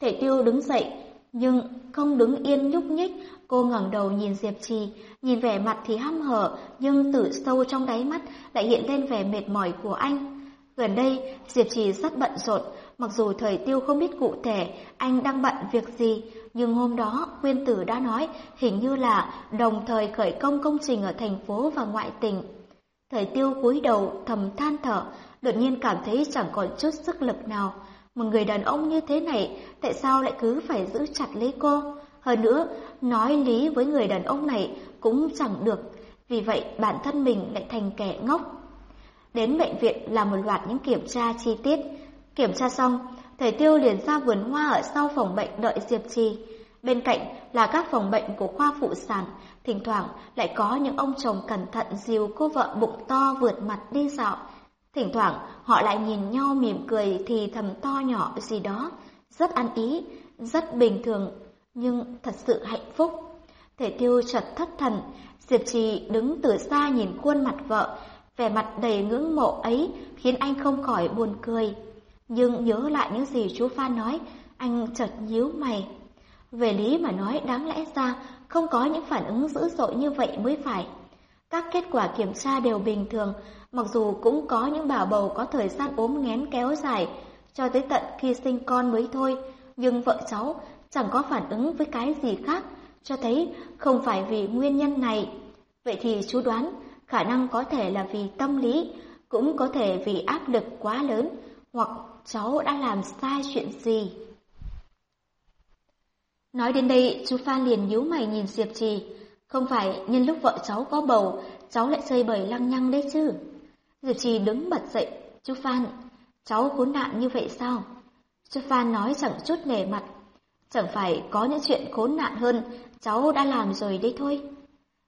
Thể tiêu đứng dậy, nhưng không đứng yên nhúc nhích, cô ngẩng đầu nhìn Diệp Trì, nhìn vẻ mặt thì hăm hở, nhưng từ sâu trong đáy mắt lại hiện lên vẻ mệt mỏi của anh. Gần đây, Diệp Trì rất bận rộn, mặc dù thời tiêu không biết cụ thể anh đang bận việc gì, nhưng hôm đó Quyên Tử đã nói hình như là đồng thời khởi công công trình ở thành phố và ngoại tỉnh. Thời tiêu cúi đầu thầm than thở, đột nhiên cảm thấy chẳng còn chút sức lực nào. Một người đàn ông như thế này, tại sao lại cứ phải giữ chặt lấy cô? Hơn nữa, nói lý với người đàn ông này cũng chẳng được, vì vậy bản thân mình lại thành kẻ ngốc. Đến bệnh viện là một loạt những kiểm tra chi tiết. Kiểm tra xong, thầy Tiêu liền ra vườn hoa ở sau phòng bệnh đợi Diệp Trì. Bên cạnh là các phòng bệnh của khoa phụ sản, thỉnh thoảng lại có những ông chồng cẩn thận dìu cô vợ bụng to vượt mặt đi dạo. Thỉnh thoảng họ lại nhìn nhau mỉm cười thì thầm to nhỏ gì đó, rất ăn ý, rất bình thường, nhưng thật sự hạnh phúc. Thể tiêu chợt thất thần, Diệp Trì đứng từ xa nhìn khuôn mặt vợ, vẻ mặt đầy ngưỡng mộ ấy khiến anh không khỏi buồn cười. Nhưng nhớ lại những gì chú Phan nói, anh chợt nhíu mày. Về lý mà nói đáng lẽ ra không có những phản ứng dữ dội như vậy mới phải. Các kết quả kiểm tra đều bình thường, mặc dù cũng có những bà bầu có thời gian ốm nghén kéo dài, cho tới tận khi sinh con mới thôi, nhưng vợ cháu chẳng có phản ứng với cái gì khác, cho thấy không phải vì nguyên nhân này. Vậy thì chú đoán khả năng có thể là vì tâm lý, cũng có thể vì áp lực quá lớn, hoặc cháu đã làm sai chuyện gì. Nói đến đây, chú Phan liền nhíu mày nhìn Diệp Trì. Không phải nhân lúc vợ cháu có bầu, cháu lại chơi bời lăng nhăng đấy chứ. Diệp Trì đứng bật dậy, chú Phan, cháu khốn nạn như vậy sao? Chú Phan nói chẳng chút nể mặt. Chẳng phải có những chuyện khốn nạn hơn, cháu đã làm rồi đấy thôi.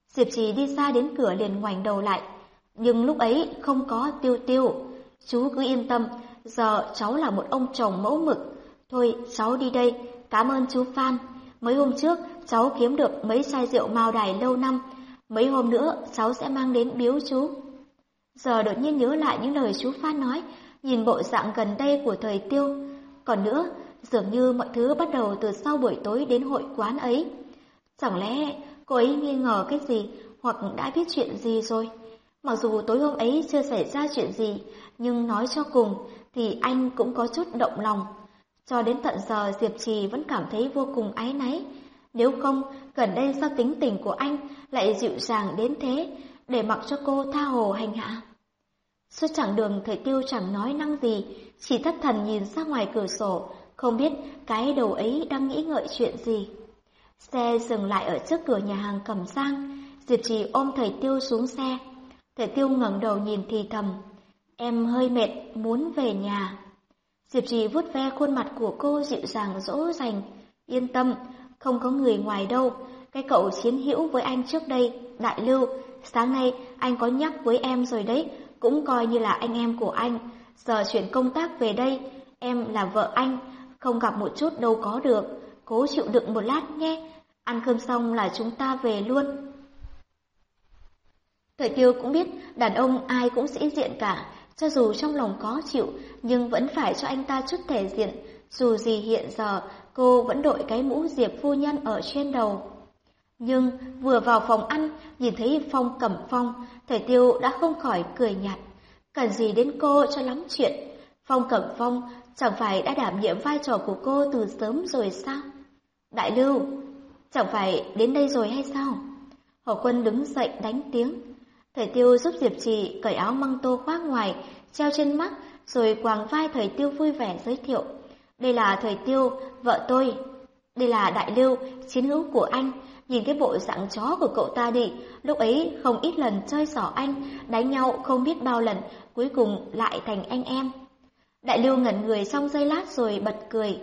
Diệp Trì đi xa đến cửa liền ngoảnh đầu lại, nhưng lúc ấy không có tiêu tiêu. Chú cứ yên tâm, giờ cháu là một ông chồng mẫu mực. Thôi, cháu đi đây, cảm ơn chú Phan. Mấy hôm trước, cháu kiếm được mấy chai rượu mao đài lâu năm. Mấy hôm nữa, cháu sẽ mang đến biếu chú. Giờ đột nhiên nhớ lại những lời chú Phan nói, nhìn bộ dạng gần đây của thời tiêu. Còn nữa, dường như mọi thứ bắt đầu từ sau buổi tối đến hội quán ấy. Chẳng lẽ cô ấy nghi ngờ cái gì hoặc đã biết chuyện gì rồi? Mặc dù tối hôm ấy chưa xảy ra chuyện gì, nhưng nói cho cùng thì anh cũng có chút động lòng. Cho đến tận giờ Diệp Trì vẫn cảm thấy vô cùng ái náy. Nếu không, gần đây sao tính tình của anh lại dịu dàng đến thế, để mặc cho cô tha hồ hành hạ. Suốt chặng đường thời tiêu chẳng nói năng gì, chỉ thất thần nhìn ra ngoài cửa sổ, không biết cái đầu ấy đang nghĩ ngợi chuyện gì. Xe dừng lại ở trước cửa nhà hàng Cẩm sang, Diệp Trì ôm thầy Tiêu xuống xe. Thầy Tiêu ngẩng đầu nhìn thì thầm, em hơi mệt, muốn về nhà. Diệp Trì vuốt ve khuôn mặt của cô dịu dàng dỗ dành, yên tâm, không có người ngoài đâu. Cái cậu chiến hữu với anh trước đây, Đại Lưu, sáng nay anh có nhắc với em rồi đấy, cũng coi như là anh em của anh. Giờ chuyển công tác về đây, em là vợ anh, không gặp một chút đâu có được, cố chịu đựng một lát nhé. Ăn cơm xong là chúng ta về luôn. Thời tiêu cũng biết đàn ông ai cũng sĩ diện cả, cho dù trong lòng có chịu nhưng vẫn phải cho anh ta chút thể diện, dù gì hiện giờ cô vẫn đội cái mũ diệp phu nhân ở trên đầu. Nhưng vừa vào phòng ăn, nhìn thấy Phong Cẩm Phong, Thời Tiêu đã không khỏi cười nhạt. Cần gì đến cô cho lắm chuyện. Phong Cẩm Phong chẳng phải đã đảm nhiệm vai trò của cô từ sớm rồi sao? Đại Lưu, chẳng phải đến đây rồi hay sao? Hồ Quân đứng dậy đánh tiếng. Thời Tiêu giúp Diệp Trì cởi áo măng tô khoác ngoài, treo trên mắt, rồi quàng vai Thời Tiêu vui vẻ giới thiệu. Đây là Thời Tiêu, vợ tôi. Đây là Đại Lưu, chiến hữu của anh. Nhìn cái bộ dạng chó của cậu ta đi, lúc ấy không ít lần chơi xỏ anh, đánh nhau không biết bao lần, cuối cùng lại thành anh em. Đại Lưu ngẩn người xong giây lát rồi bật cười.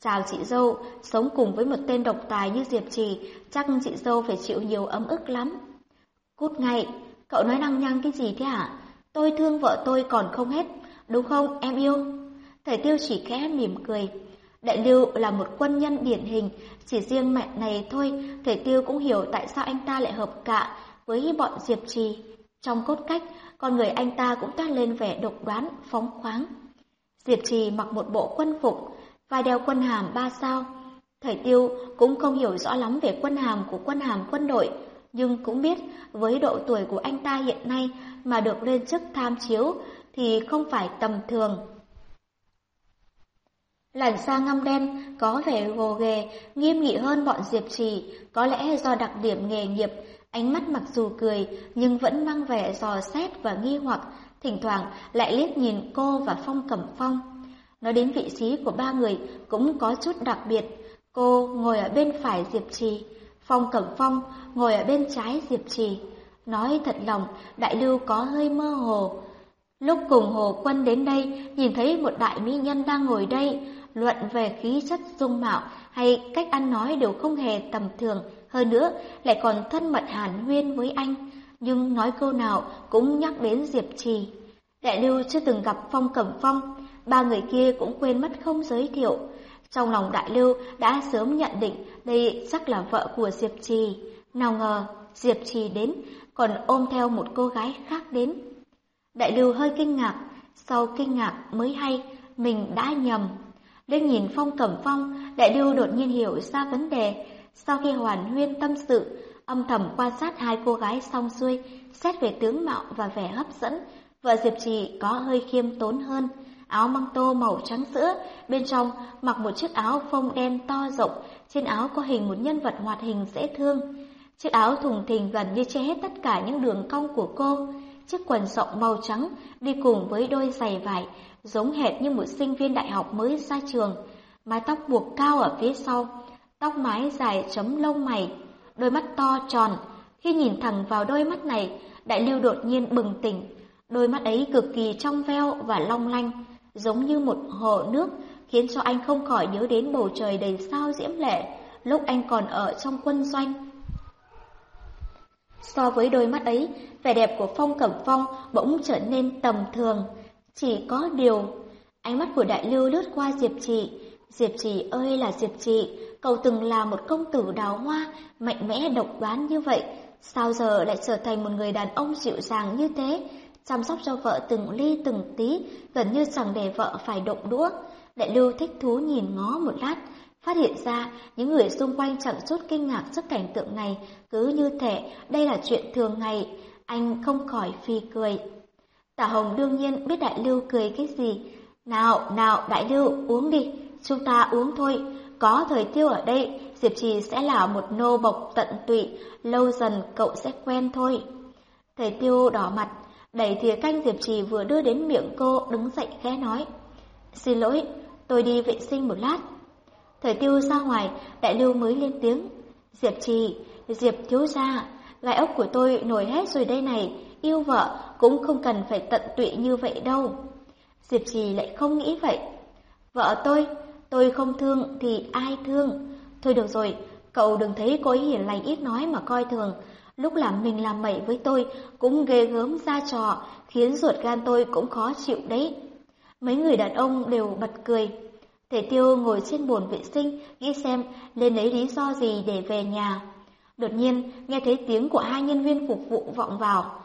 Chào chị dâu, sống cùng với một tên độc tài như Diệp Trì, chắc chị dâu phải chịu nhiều ấm ức lắm. Cút ngay, cậu nói năng nhăng cái gì thế hả? Tôi thương vợ tôi còn không hết, đúng không em yêu? Thầy Tiêu chỉ khẽ mỉm cười. Đại Lưu là một quân nhân điển hình, chỉ riêng mẹ này thôi, Thầy Tiêu cũng hiểu tại sao anh ta lại hợp cạ với bọn Diệp Trì. Trong cốt cách, con người anh ta cũng toát lên vẻ độc đoán, phóng khoáng. Diệp Trì mặc một bộ quân phục, vai đeo quân hàm ba sao. Thầy Tiêu cũng không hiểu rõ lắm về quân hàm của quân hàm quân đội, nhưng cũng biết với độ tuổi của anh ta hiện nay mà được lên chức tham chiếu thì không phải tầm thường. Làn da ngăm đen có vẻ gồ ghề, nghiêm nghị hơn bọn Diệp Trì, có lẽ do đặc điểm nghề nghiệp, ánh mắt mặc dù cười nhưng vẫn mang vẻ dò xét và nghi hoặc, thỉnh thoảng lại liếc nhìn cô và Phong Cẩm Phong. Nói đến vị trí của ba người cũng có chút đặc biệt, cô ngồi ở bên phải Diệp Trì, Phong Cẩm Phong ngồi ở bên trái Diệp Trì. Nói thật lòng, Đại Lưu có hơi mơ hồ. Lúc cùng Hồ Quân đến đây, nhìn thấy một đại mỹ nhân đang ngồi đây, luận về khí chất dung mạo hay cách ăn nói đều không hề tầm thường, hơn nữa lại còn thân mật hàn huyên với anh, nhưng nói câu nào cũng nhắc đến Diệp Trì. Đại Lưu chưa từng gặp Phong Cẩm Phong, ba người kia cũng quên mất không giới thiệu. Trong lòng Đại Lưu đã sớm nhận định đây chắc là vợ của Diệp Trì. Nào ngờ, Diệp Trì đến, còn ôm theo một cô gái khác đến. Đại lưu hơi kinh ngạc, sau kinh ngạc mới hay mình đã nhầm. Lên nhìn Phong Cẩm Phong, Đại lưu đột nhiên hiểu ra vấn đề. Sau khi hoàn huyên tâm sự, âm thầm quan sát hai cô gái xong xuôi, xét về tướng mạo và vẻ hấp dẫn, vợ Diệp Trì có hơi khiêm tốn hơn. Áo măng tô màu trắng sữa, bên trong mặc một chiếc áo phông đen to rộng, trên áo có hình một nhân vật hoạt hình dễ thương. Chiếc áo thùng thình gần như che hết tất cả những đường cong của cô. Chiếc quần rộng màu trắng đi cùng với đôi giày vải, giống hệt như một sinh viên đại học mới ra trường. Mái tóc buộc cao ở phía sau, tóc mái dài chấm lông mày, đôi mắt to tròn. Khi nhìn thẳng vào đôi mắt này, đại lưu đột nhiên bừng tỉnh. Đôi mắt ấy cực kỳ trong veo và long lanh, giống như một hồ nước, khiến cho anh không khỏi nhớ đến bầu trời đầy sao diễm lệ lúc anh còn ở trong quân doanh. So với đôi mắt ấy, vẻ đẹp của Phong Cẩm Phong bỗng trở nên tầm thường. Chỉ có điều, ánh mắt của Đại Lưu lướt qua Diệp Trì. Diệp Trì ơi là Diệp Trì, cậu từng là một công tử đào hoa, mạnh mẽ độc đoán như vậy. Sao giờ lại trở thành một người đàn ông dịu dàng như thế, chăm sóc cho vợ từng ly từng tí, gần như chẳng để vợ phải động đũa. Đại Lưu thích thú nhìn ngó một lát, phát hiện ra những người xung quanh chẳng chút kinh ngạc trước cảnh tượng này, cứ như thể đây là chuyện thường ngày, anh không khỏi phi cười. Tả Hồng đương nhiên biết Đại Lưu cười cái gì. Nào, nào, Đại Lưu, uống đi, chúng ta uống thôi. Có thời tiêu ở đây, Diệp Trì sẽ là một nô bộc tận tụy, lâu dần cậu sẽ quen thôi. thời tiêu đỏ mặt, đẩy thìa canh Diệp Trì vừa đưa đến miệng cô đứng dậy khẽ nói. Xin lỗi, tôi đi vệ sinh một lát. Thời tiêu ra ngoài, đại lưu mới lên tiếng. Diệp trì, Diệp thiếu gia, gai ốc của tôi nổi hết rồi đây này, yêu vợ cũng không cần phải tận tụy như vậy đâu. Diệp trì lại không nghĩ vậy. Vợ tôi, tôi không thương thì ai thương. Thôi được rồi, cậu đừng thấy cô ấy hiền lành ít nói mà coi thường. Lúc làm mình làm mẩy với tôi cũng ghê gớm ra trò, khiến ruột gan tôi cũng khó chịu đấy. Mấy người đàn ông đều bật cười. Thể tiêu ngồi trên bồn vệ sinh, nghĩ xem lên lấy lý do gì để về nhà. Đột nhiên, nghe thấy tiếng của hai nhân viên phục vụ vọng vào.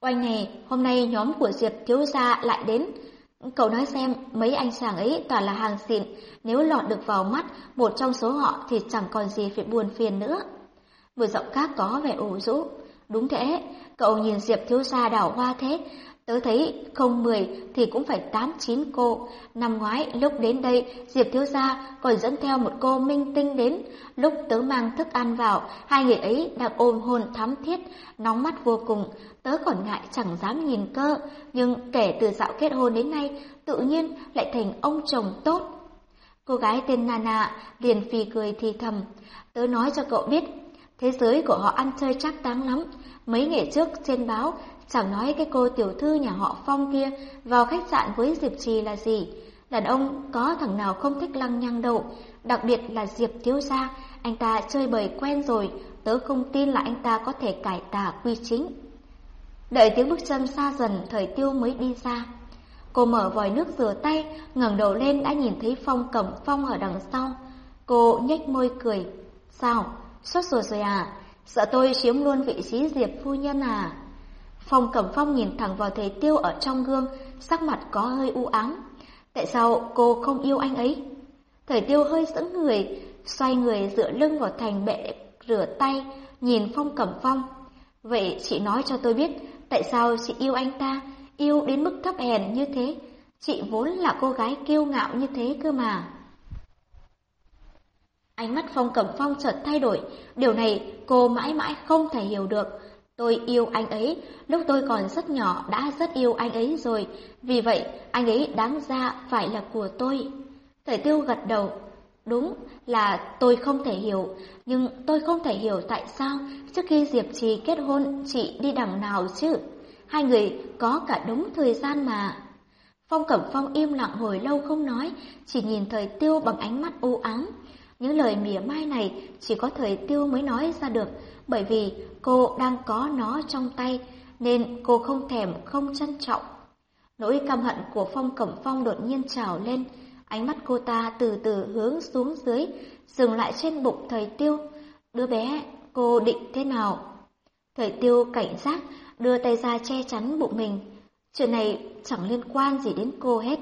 Oanh này, hôm nay nhóm của Diệp thiếu gia lại đến. Cậu nói xem, mấy anh chàng ấy toàn là hàng xịn, nếu lọt được vào mắt một trong số họ thì chẳng còn gì phải buồn phiền nữa. Một giọng khác có vẻ ủ rũ. Đúng thế, cậu nhìn Diệp thiếu gia đảo hoa thế, Tớ thấy không mười thì cũng phải tám chín cô. Năm ngoái lúc đến đây, Diệp Thiếu Gia còn dẫn theo một cô minh tinh đến. Lúc tớ mang thức ăn vào, hai người ấy đang ôm hôn thắm thiết, nóng mắt vô cùng. Tớ còn ngại chẳng dám nhìn cơ, nhưng kể từ dạo kết hôn đến nay, tự nhiên lại thành ông chồng tốt. Cô gái tên Nana liền phì cười thì thầm. Tớ nói cho cậu biết, thế giới của họ ăn chơi chắc đáng lắm. Mấy ngày trước trên báo Chẳng nói cái cô tiểu thư nhà họ Phong kia vào khách sạn với Diệp Trì là gì. Đàn ông có thằng nào không thích lăng nhăng đâu, đặc biệt là Diệp Thiếu Gia, anh ta chơi bời quen rồi, tớ không tin là anh ta có thể cải tà quy chính. Đợi tiếng bước chân xa dần, thời tiêu mới đi ra. Cô mở vòi nước rửa tay, ngẩng đầu lên đã nhìn thấy Phong cẩm Phong ở đằng sau. Cô nhếch môi cười. Sao? Sốt ruột rồi à? Sợ tôi chiếm luôn vị trí Diệp phu nhân à? Phong Cẩm Phong nhìn thẳng vào thầy Tiêu ở trong gương, sắc mặt có hơi u ám. Tại sao cô không yêu anh ấy? Thầy Tiêu hơi sững người, xoay người dựa lưng vào thành bệ rửa tay, nhìn Phong Cẩm Phong. Vậy chị nói cho tôi biết, tại sao chị yêu anh ta, yêu đến mức thấp hèn như thế? Chị vốn là cô gái kiêu ngạo như thế cơ mà. Ánh mắt Phong Cẩm Phong chợt thay đổi, điều này cô mãi mãi không thể hiểu được. Tôi yêu anh ấy, lúc tôi còn rất nhỏ đã rất yêu anh ấy rồi, vì vậy anh ấy đáng ra phải là của tôi. Thời tiêu gật đầu, đúng là tôi không thể hiểu, nhưng tôi không thể hiểu tại sao trước khi Diệp Trì kết hôn chị đi đằng nào chứ. Hai người có cả đúng thời gian mà. Phong Cẩm Phong im lặng hồi lâu không nói, chỉ nhìn thời tiêu bằng ánh mắt u ám. Những lời mỉa mai này chỉ có thời tiêu mới nói ra được, bởi vì cô đang có nó trong tay, nên cô không thèm, không trân trọng. Nỗi căm hận của Phong Cẩm Phong đột nhiên trào lên, ánh mắt cô ta từ từ hướng xuống dưới, dừng lại trên bụng thời tiêu. Đứa bé, cô định thế nào? Thời tiêu cảnh giác, đưa tay ra che chắn bụng mình. Chuyện này chẳng liên quan gì đến cô hết.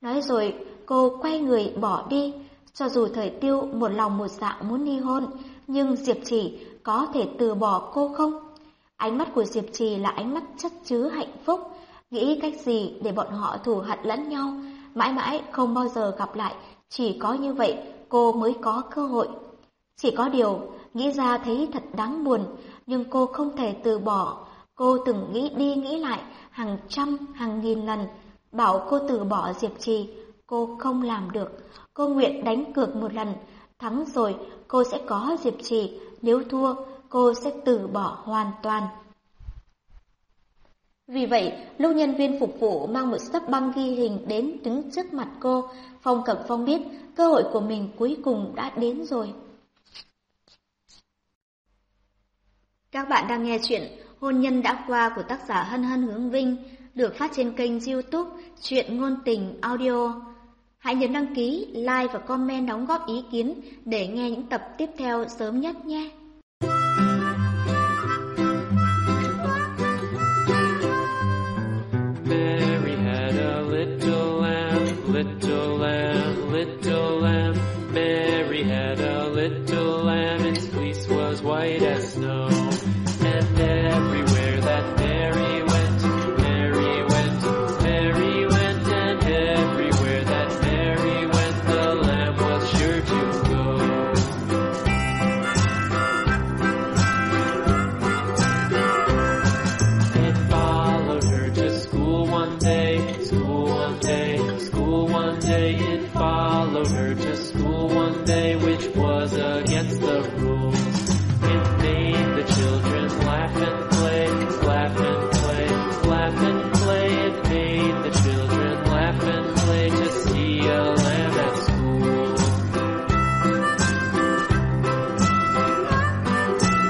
Nói rồi, cô quay người bỏ đi. Cho dù thời tiêu một lòng một dạ muốn ly hôn, nhưng Diệp Trì có thể từ bỏ cô không? Ánh mắt của Diệp Trì là ánh mắt chất chứa hạnh phúc, nghĩ cách gì để bọn họ thù hận lẫn nhau, mãi mãi không bao giờ gặp lại, chỉ có như vậy cô mới có cơ hội. Chỉ có điều, nghĩ ra thấy thật đáng buồn, nhưng cô không thể từ bỏ. Cô từng nghĩ đi nghĩ lại hàng trăm, hàng nghìn lần, bảo cô từ bỏ Diệp Trì, cô không làm được. Cô nguyện đánh cược một lần, thắng rồi cô sẽ có Diệp Trì, nếu thua cô sẽ từ bỏ hoàn toàn. Vì vậy, lúc nhân viên phục vụ mang một sấp băng ghi hình đến đứng trước mặt cô, Phong Cẩm Phong biết cơ hội của mình cuối cùng đã đến rồi. Các bạn đang nghe chuyện Hôn nhân đã qua của tác giả Hân Hân Hướng Vinh được phát trên kênh youtube Chuyện Ngôn Tình Audio. Hãy nhấn đăng ký, like và comment đóng góp ý kiến để nghe những tập tiếp theo sớm nhất nhé.